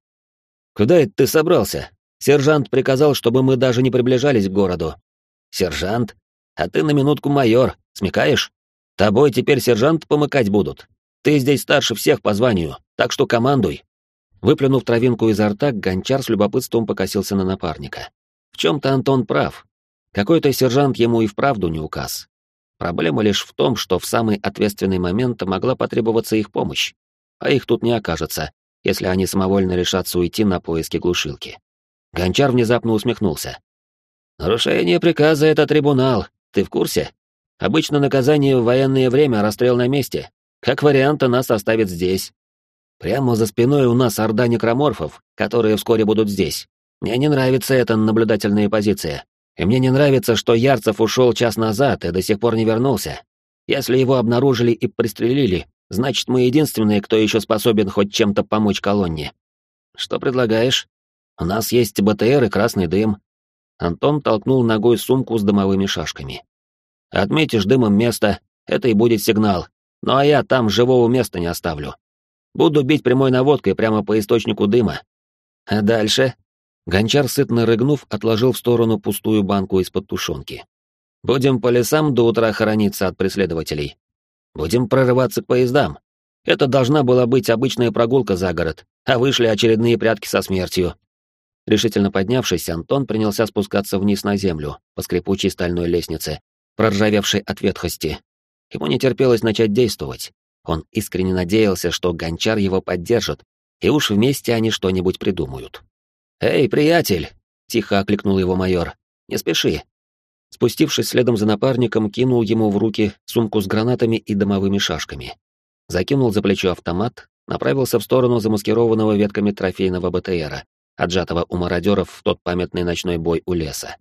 «Куда это ты собрался? Сержант приказал, чтобы мы даже не приближались к городу». «Сержант? А ты на минутку майор, смекаешь? Тобой теперь сержант помыкать будут. Ты здесь старше всех по званию, так что командуй». Выплюнув травинку изо рта, гончар с любопытством покосился на напарника. В чем-то Антон прав. Какой-то сержант ему и вправду не указ. Проблема лишь в том, что в самый ответственный момент могла потребоваться их помощь. А их тут не окажется, если они самовольно решатся уйти на поиски глушилки. Гончар внезапно усмехнулся. «Нарушение приказа — это трибунал, ты в курсе? Обычно наказание в военное время — расстрел на месте. Как вариант, нас оставят здесь. Прямо за спиной у нас орда некроморфов, которые вскоре будут здесь. Мне не нравится эта наблюдательная позиция. И мне не нравится, что Ярцев ушел час назад и до сих пор не вернулся. Если его обнаружили и пристрелили, значит, мы единственные, кто еще способен хоть чем-то помочь колонне. Что предлагаешь? У нас есть БТР и красный дым. Антон толкнул ногой сумку с дымовыми шашками. «Отметишь дымом место, это и будет сигнал. Ну а я там живого места не оставлю. Буду бить прямой наводкой прямо по источнику дыма. А дальше?» Гончар, сытно рыгнув, отложил в сторону пустую банку из-под тушенки. «Будем по лесам до утра хорониться от преследователей. Будем прорываться к поездам. Это должна была быть обычная прогулка за город, а вышли очередные прятки со смертью. Решительно поднявшись, Антон принялся спускаться вниз на землю, по скрипучей стальной лестнице, проржавевшей от ветхости. Ему не терпелось начать действовать. Он искренне надеялся, что гончар его поддержит, и уж вместе они что-нибудь придумают. «Эй, приятель!» — тихо окликнул его майор. «Не спеши». Спустившись следом за напарником, кинул ему в руки сумку с гранатами и дымовыми шашками. Закинул за плечо автомат, направился в сторону замаскированного ветками трофейного БТРа, отжатого у мародеров в тот памятный ночной бой у леса.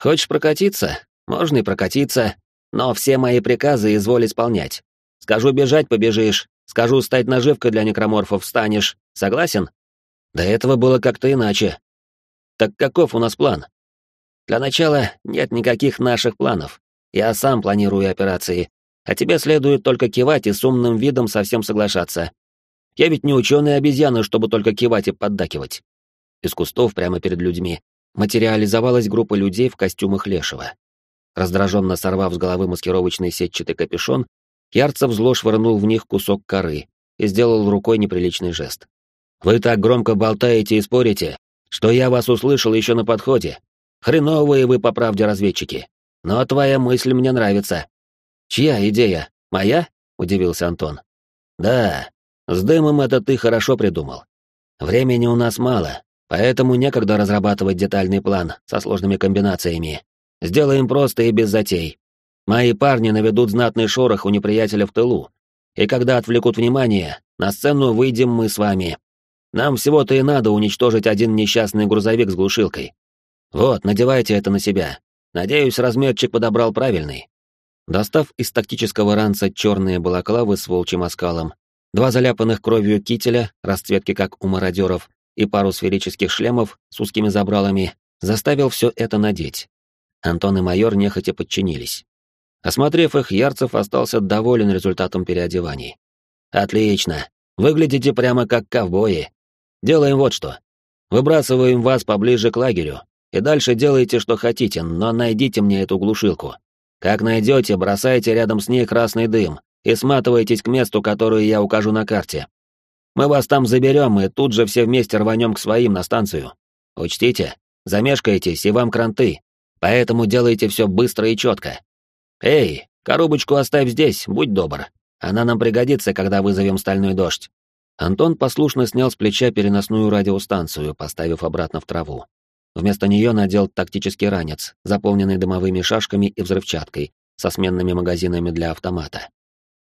«Хочешь прокатиться? Можно и прокатиться, но все мои приказы изволь исполнять. Скажу бежать — побежишь, скажу стать наживкой для некроморфов — станешь. Согласен? До этого было как-то иначе. Так каков у нас план? Для начала нет никаких наших планов. Я сам планирую операции, а тебе следует только кивать и с умным видом совсем соглашаться. Я ведь не ученый обезьяна, чтобы только кивать и поддакивать. Из кустов прямо перед людьми материализовалась группа людей в костюмах лешего. Раздраженно сорвав с головы маскировочный сетчатый капюшон, Ярцев зло швырнул в них кусок коры и сделал рукой неприличный жест. «Вы так громко болтаете и спорите, что я вас услышал еще на подходе. Хреновые вы, по правде, разведчики. Но твоя мысль мне нравится». «Чья идея? Моя?» — удивился Антон. «Да, с дымом это ты хорошо придумал. Времени у нас мало, поэтому некогда разрабатывать детальный план со сложными комбинациями. Сделаем просто и без затей. Мои парни наведут знатный шорох у неприятеля в тылу, и когда отвлекут внимание, на сцену выйдем мы с вами. Нам всего-то и надо уничтожить один несчастный грузовик с глушилкой. Вот, надевайте это на себя. Надеюсь, размерчик подобрал правильный. Достав из тактического ранца черные балаклавы с волчьим оскалом, два заляпанных кровью кителя, расцветки как у мародеров, и пару сферических шлемов с узкими забралами, заставил все это надеть. Антон и майор нехотя подчинились. Осмотрев их, Ярцев остался доволен результатом переодеваний. «Отлично. Выглядите прямо как ковбои. Делаем вот что. Выбрасываем вас поближе к лагерю, и дальше делайте, что хотите, но найдите мне эту глушилку. Как найдете, бросайте рядом с ней красный дым и сматывайтесь к месту, которое я укажу на карте. Мы вас там заберем и тут же все вместе рванем к своим на станцию. Учтите, замешкаетесь и вам кранты, Поэтому делайте все быстро и четко. Эй, коробочку оставь здесь, будь добр. Она нам пригодится, когда вызовем стальной дождь. Антон послушно снял с плеча переносную радиостанцию, поставив обратно в траву. Вместо нее надел тактический ранец, заполненный дымовыми шашками и взрывчаткой, со сменными магазинами для автомата.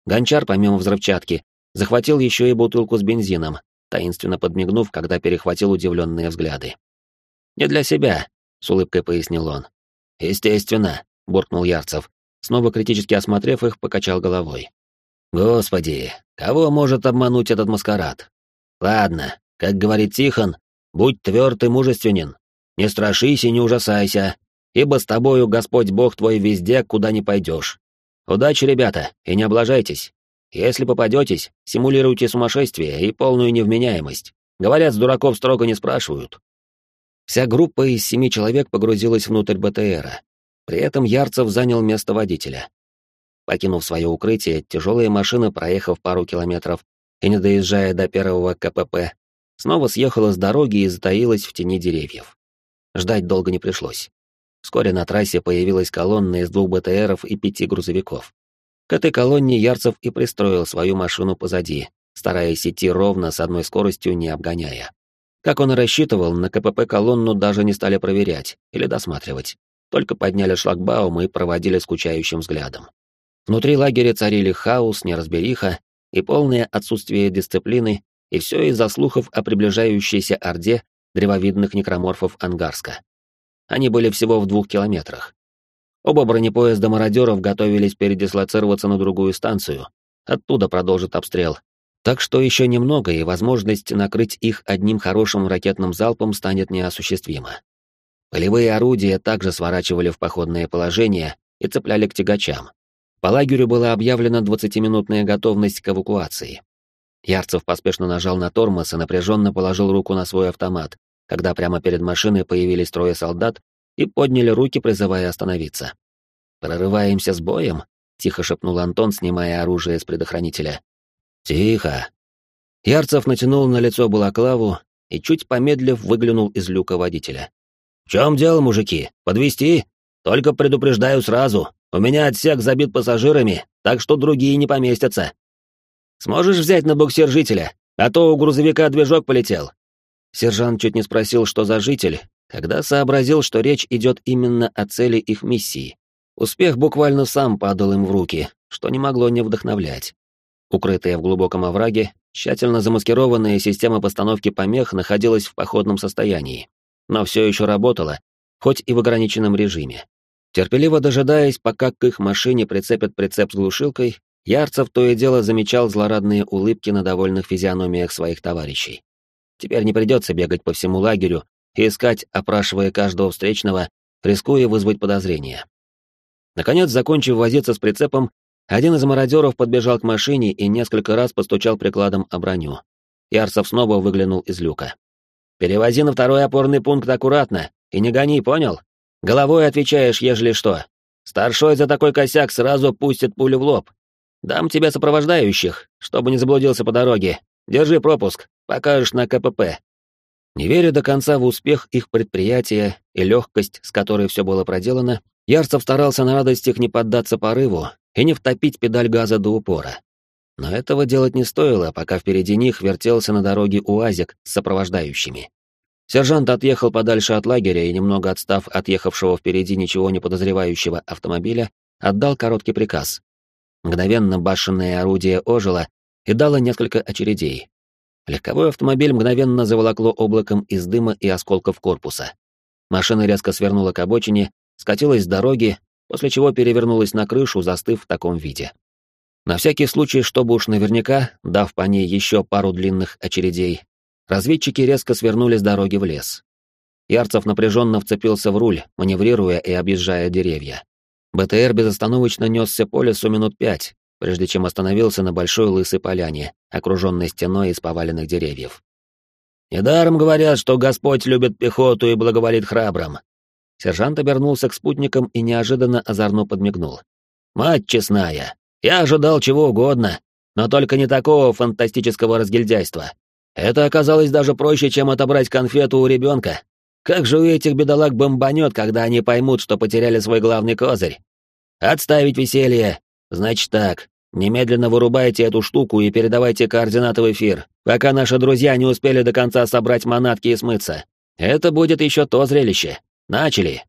Гончар, помимо взрывчатки, захватил еще и бутылку с бензином, таинственно подмигнув, когда перехватил удивленные взгляды. «Не для себя», — с улыбкой пояснил он. «Естественно», — буркнул Ярцев, снова критически осмотрев их, покачал головой. «Господи, кого может обмануть этот маскарад? Ладно, как говорит Тихон, будь тверд и мужественен, не страшись и не ужасайся, ибо с тобою Господь Бог твой везде, куда не пойдешь. Удачи, ребята, и не облажайтесь. Если попадетесь, симулируйте сумасшествие и полную невменяемость. Говорят, с дураков строго не спрашивают. Вся группа из семи человек погрузилась внутрь БТРа. При этом Ярцев занял место водителя. Покинув свое укрытие, тяжелая машина, проехав пару километров и не доезжая до первого КПП, снова съехала с дороги и затаилась в тени деревьев. Ждать долго не пришлось. Вскоре на трассе появилась колонна из двух БТРов и пяти грузовиков. К этой колонне Ярцев и пристроил свою машину позади, стараясь идти ровно с одной скоростью, не обгоняя. Как он и рассчитывал, на КПП колонну даже не стали проверять или досматривать, только подняли шлагбаум и проводили скучающим взглядом. Внутри лагеря царили хаос, неразбериха и полное отсутствие дисциплины, и все из-за слухов о приближающейся орде древовидных некроморфов Ангарска. Они были всего в двух километрах. Оба бронепоезда мародеров готовились передислоцироваться на другую станцию. Оттуда продолжат обстрел, так что еще немного, и возможность накрыть их одним хорошим ракетным залпом станет неосуществима. Полевые орудия также сворачивали в походное положение и цепляли к тягачам. По лагерю была объявлена 20-минутная готовность к эвакуации. Ярцев поспешно нажал на тормоз и напряженно положил руку на свой автомат, когда прямо перед машиной появились трое солдат и подняли руки, призывая остановиться. «Прорываемся с боем?» — тихо шепнул Антон, снимая оружие с предохранителя. «Тихо!» Ярцев натянул на лицо балаклаву и, чуть помедлив, выглянул из люка водителя. «В чем дело, мужики? Подвести? Только предупреждаю сразу. У меня отсек забит пассажирами, так что другие не поместятся. Сможешь взять на буксир жителя, а то у грузовика движок полетел». Сержант чуть не спросил, что за житель, когда сообразил, что речь идет именно о цели их миссии. Успех буквально сам падал им в руки, что не могло не вдохновлять. Укрытая в глубоком овраге, тщательно замаскированная система постановки помех находилась в походном состоянии, но все еще работала, хоть и в ограниченном режиме. Терпеливо дожидаясь, пока к их машине прицепят прицеп с глушилкой, Ярцев то и дело замечал злорадные улыбки на довольных физиономиях своих товарищей. Теперь не придется бегать по всему лагерю и искать, опрашивая каждого встречного, рискуя вызвать подозрения. Наконец, закончив возиться с прицепом, один из мародеров подбежал к машине и несколько раз постучал прикладом о броню. Ярцев снова выглянул из люка. «Перевози на второй опорный пункт аккуратно и не гони, понял? Головой отвечаешь, ежели что. Старшой за такой косяк сразу пустит пулю в лоб. Дам тебе сопровождающих, чтобы не заблудился по дороге. Держи пропуск, покажешь на КПП». Не веря до конца в успех их предприятия и легкость, с которой все было проделано, Ярцев старался на радостях не поддаться порыву и не втопить педаль газа до упора. Но этого делать не стоило, пока впереди них вертелся на дороге УАЗик с сопровождающими. Сержант отъехал подальше от лагеря и, немного отстав от ехавшего впереди ничего не подозревающего автомобиля, отдал короткий приказ. Мгновенно башенное орудие ожило и дало несколько очередей. Легковой автомобиль мгновенно заволокло облаком из дыма и осколков корпуса. Машина резко свернула к обочине скатилась с дороги, после чего перевернулась на крышу, застыв в таком виде. На всякий случай, чтобы уж наверняка, дав по ней еще пару длинных очередей, разведчики резко свернули с дороги в лес. Ярцев напряженно вцепился в руль, маневрируя и объезжая деревья. БТР безостановочно несся по лесу минут пять, прежде чем остановился на большой лысой поляне, окруженной стеной из поваленных деревьев. «Недаром говорят, что Господь любит пехоту и благоволит храбрым», Сержант обернулся к спутникам и неожиданно озорно подмигнул. «Мать честная, я ожидал чего угодно, но только не такого фантастического разгильдяйства. Это оказалось даже проще, чем отобрать конфету у ребенка. Как же у этих бедолаг бомбанет, когда они поймут, что потеряли свой главный козырь? Отставить веселье. Значит так, немедленно вырубайте эту штуку и передавайте координаты в эфир, пока наши друзья не успели до конца собрать манатки и смыться. Это будет еще то зрелище. Начали!»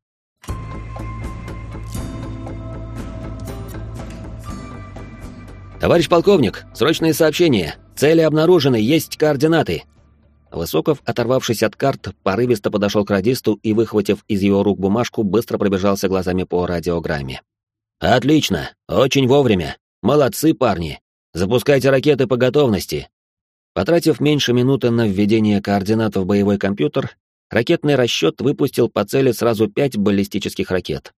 «Товарищ полковник, срочные сообщения. Цели обнаружены, есть координаты». Высоков, оторвавшись от карт, порывисто подошел к радисту и, выхватив из его рук бумажку, быстро пробежался глазами по радиограмме. «Отлично! Очень вовремя! Молодцы, парни! Запускайте ракеты по готовности!» Потратив меньше минуты на введение координат в боевой компьютер, ракетный расчет выпустил по цели сразу пять баллистических ракет.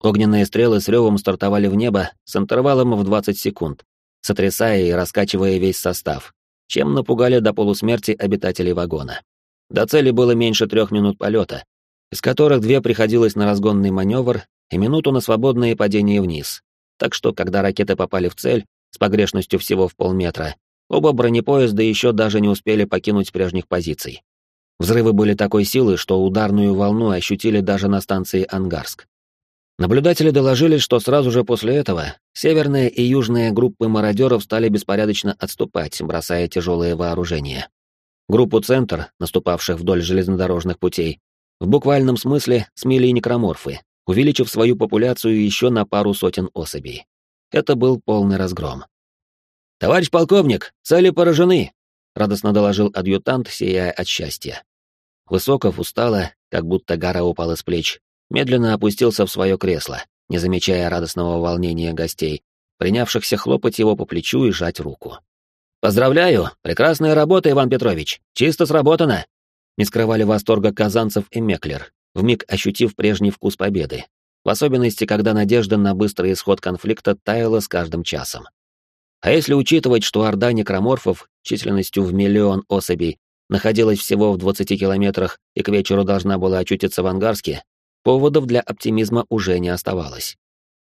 Огненные стрелы с ревом стартовали в небо с интервалом в 20 секунд, сотрясая и раскачивая весь состав, чем напугали до полусмерти обитателей вагона. До цели было меньше трех минут полета, из которых две приходилось на разгонный маневр и минуту на свободное падение вниз. Так что, когда ракеты попали в цель с погрешностью всего в полметра, оба бронепоезда еще даже не успели покинуть прежних позиций. Взрывы были такой силы, что ударную волну ощутили даже на станции Ангарск. Наблюдатели доложили, что сразу же после этого северная и южная группы мародеров стали беспорядочно отступать, бросая тяжелые вооружения. Группу «Центр», наступавших вдоль железнодорожных путей, в буквальном смысле смели некроморфы, увеличив свою популяцию еще на пару сотен особей. Это был полный разгром. «Товарищ полковник, цели поражены!» — радостно доложил адъютант, сияя от счастья. Высоков устало, как будто гора упала с плеч, медленно опустился в свое кресло, не замечая радостного волнения гостей, принявшихся хлопать его по плечу и жать руку. «Поздравляю! Прекрасная работа, Иван Петрович! Чисто сработано!» Не скрывали восторга Казанцев и Меклер, вмиг ощутив прежний вкус победы, в особенности, когда надежда на быстрый исход конфликта таяла с каждым часом. А если учитывать, что орда некроморфов численностью в миллион особей находилась всего в 20 километрах и к вечеру должна была очутиться в Ангарске, поводов для оптимизма уже не оставалось.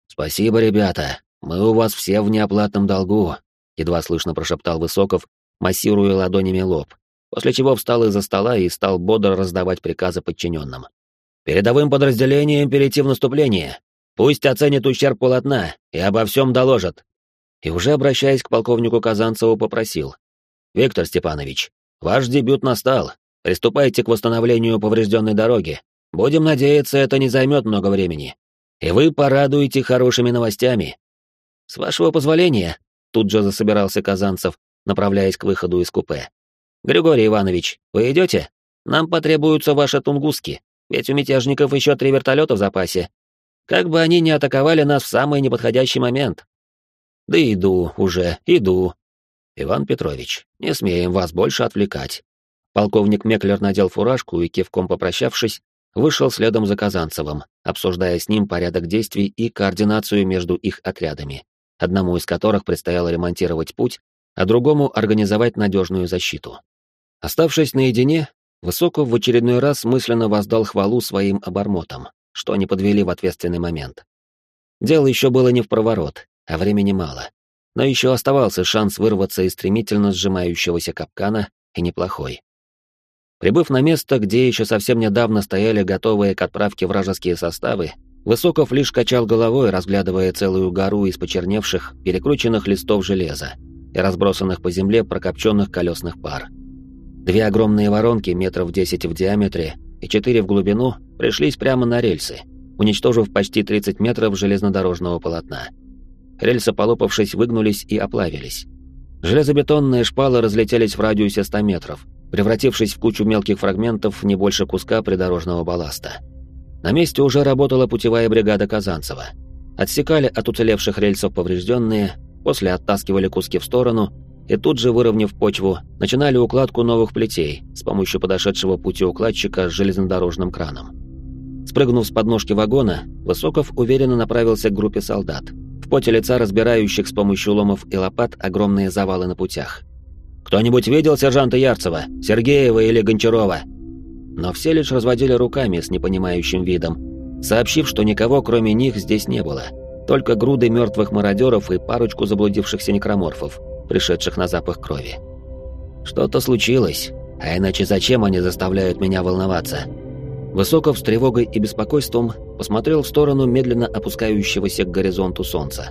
«Спасибо, ребята, мы у вас все в неоплатном долгу. едва слышно прошептал Высоков, массируя ладонями лоб, после чего встал из-за стола и стал бодро раздавать приказы подчиненным. «Передовым подразделениям перейти в наступление. Пусть оценит ущерб полотна и обо всем доложат». И уже обращаясь к полковнику Казанцеву, попросил. «Виктор Степанович, ваш дебют настал. Приступайте к восстановлению поврежденной дороги. Будем надеяться, это не займет много времени. И вы порадуете хорошими новостями». «С вашего позволения», — тут же засобирался Казанцев, направляясь к выходу из купе. «Григорий Иванович, вы идете? Нам потребуются ваши тунгуски, ведь у мятежников еще три вертолета в запасе. Как бы они ни атаковали нас в самый неподходящий момент». «Да иду уже, иду». «Иван Петрович, не смеем вас больше отвлекать». Полковник Меклер надел фуражку и, кивком попрощавшись, вышел следом за Казанцевым, обсуждая с ним порядок действий и координацию между их отрядами, одному из которых предстояло ремонтировать путь, а другому организовать надежную защиту. Оставшись наедине, Высоков в очередной раз мысленно воздал хвалу своим обормотам, что они подвели в ответственный момент. Дело еще было не в проворот, а времени мало. Но еще оставался шанс вырваться из стремительно сжимающегося капкана, и неплохой. Прибыв на место, где еще совсем недавно стояли готовые к отправке вражеские составы, Высоков лишь качал головой, разглядывая целую гору из почерневших, перекрученных листов железа и разбросанных по земле прокопченных колесных пар. Две огромные воронки метров 10 в диаметре и четыре в глубину пришлись прямо на рельсы, уничтожив почти 30 метров железнодорожного полотна. Рельсы, полопавшись, выгнулись и оплавились. Железобетонные шпалы разлетелись в радиусе 100 метров, превратившись в кучу мелких фрагментов не больше куска придорожного балласта. На месте уже работала путевая бригада Казанцева. Отсекали от уцелевших рельсов поврежденные, после оттаскивали куски в сторону и тут же, выровняв почву, начинали укладку новых плетей с помощью подошедшего путеукладчика с железнодорожным краном. Спрыгнув с подножки вагона, Высоков уверенно направился к группе солдат, в поте лица разбирающих с помощью ломов и лопат огромные завалы на путях. «Кто-нибудь видел сержанта Ярцева, Сергеева или Гончарова?» Но все лишь разводили руками с непонимающим видом, сообщив, что никого кроме них здесь не было, только груды мертвых мародеров и парочку заблудившихся некроморфов, пришедших на запах крови. Что-то случилось, а иначе зачем они заставляют меня волноваться? Высоков с тревогой и беспокойством посмотрел в сторону медленно опускающегося к горизонту солнца.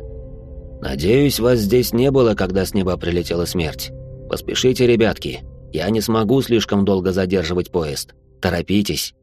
«Надеюсь, вас здесь не было, когда с неба прилетела смерть. Поспешите, ребятки, я не смогу слишком долго задерживать поезд. Торопитесь».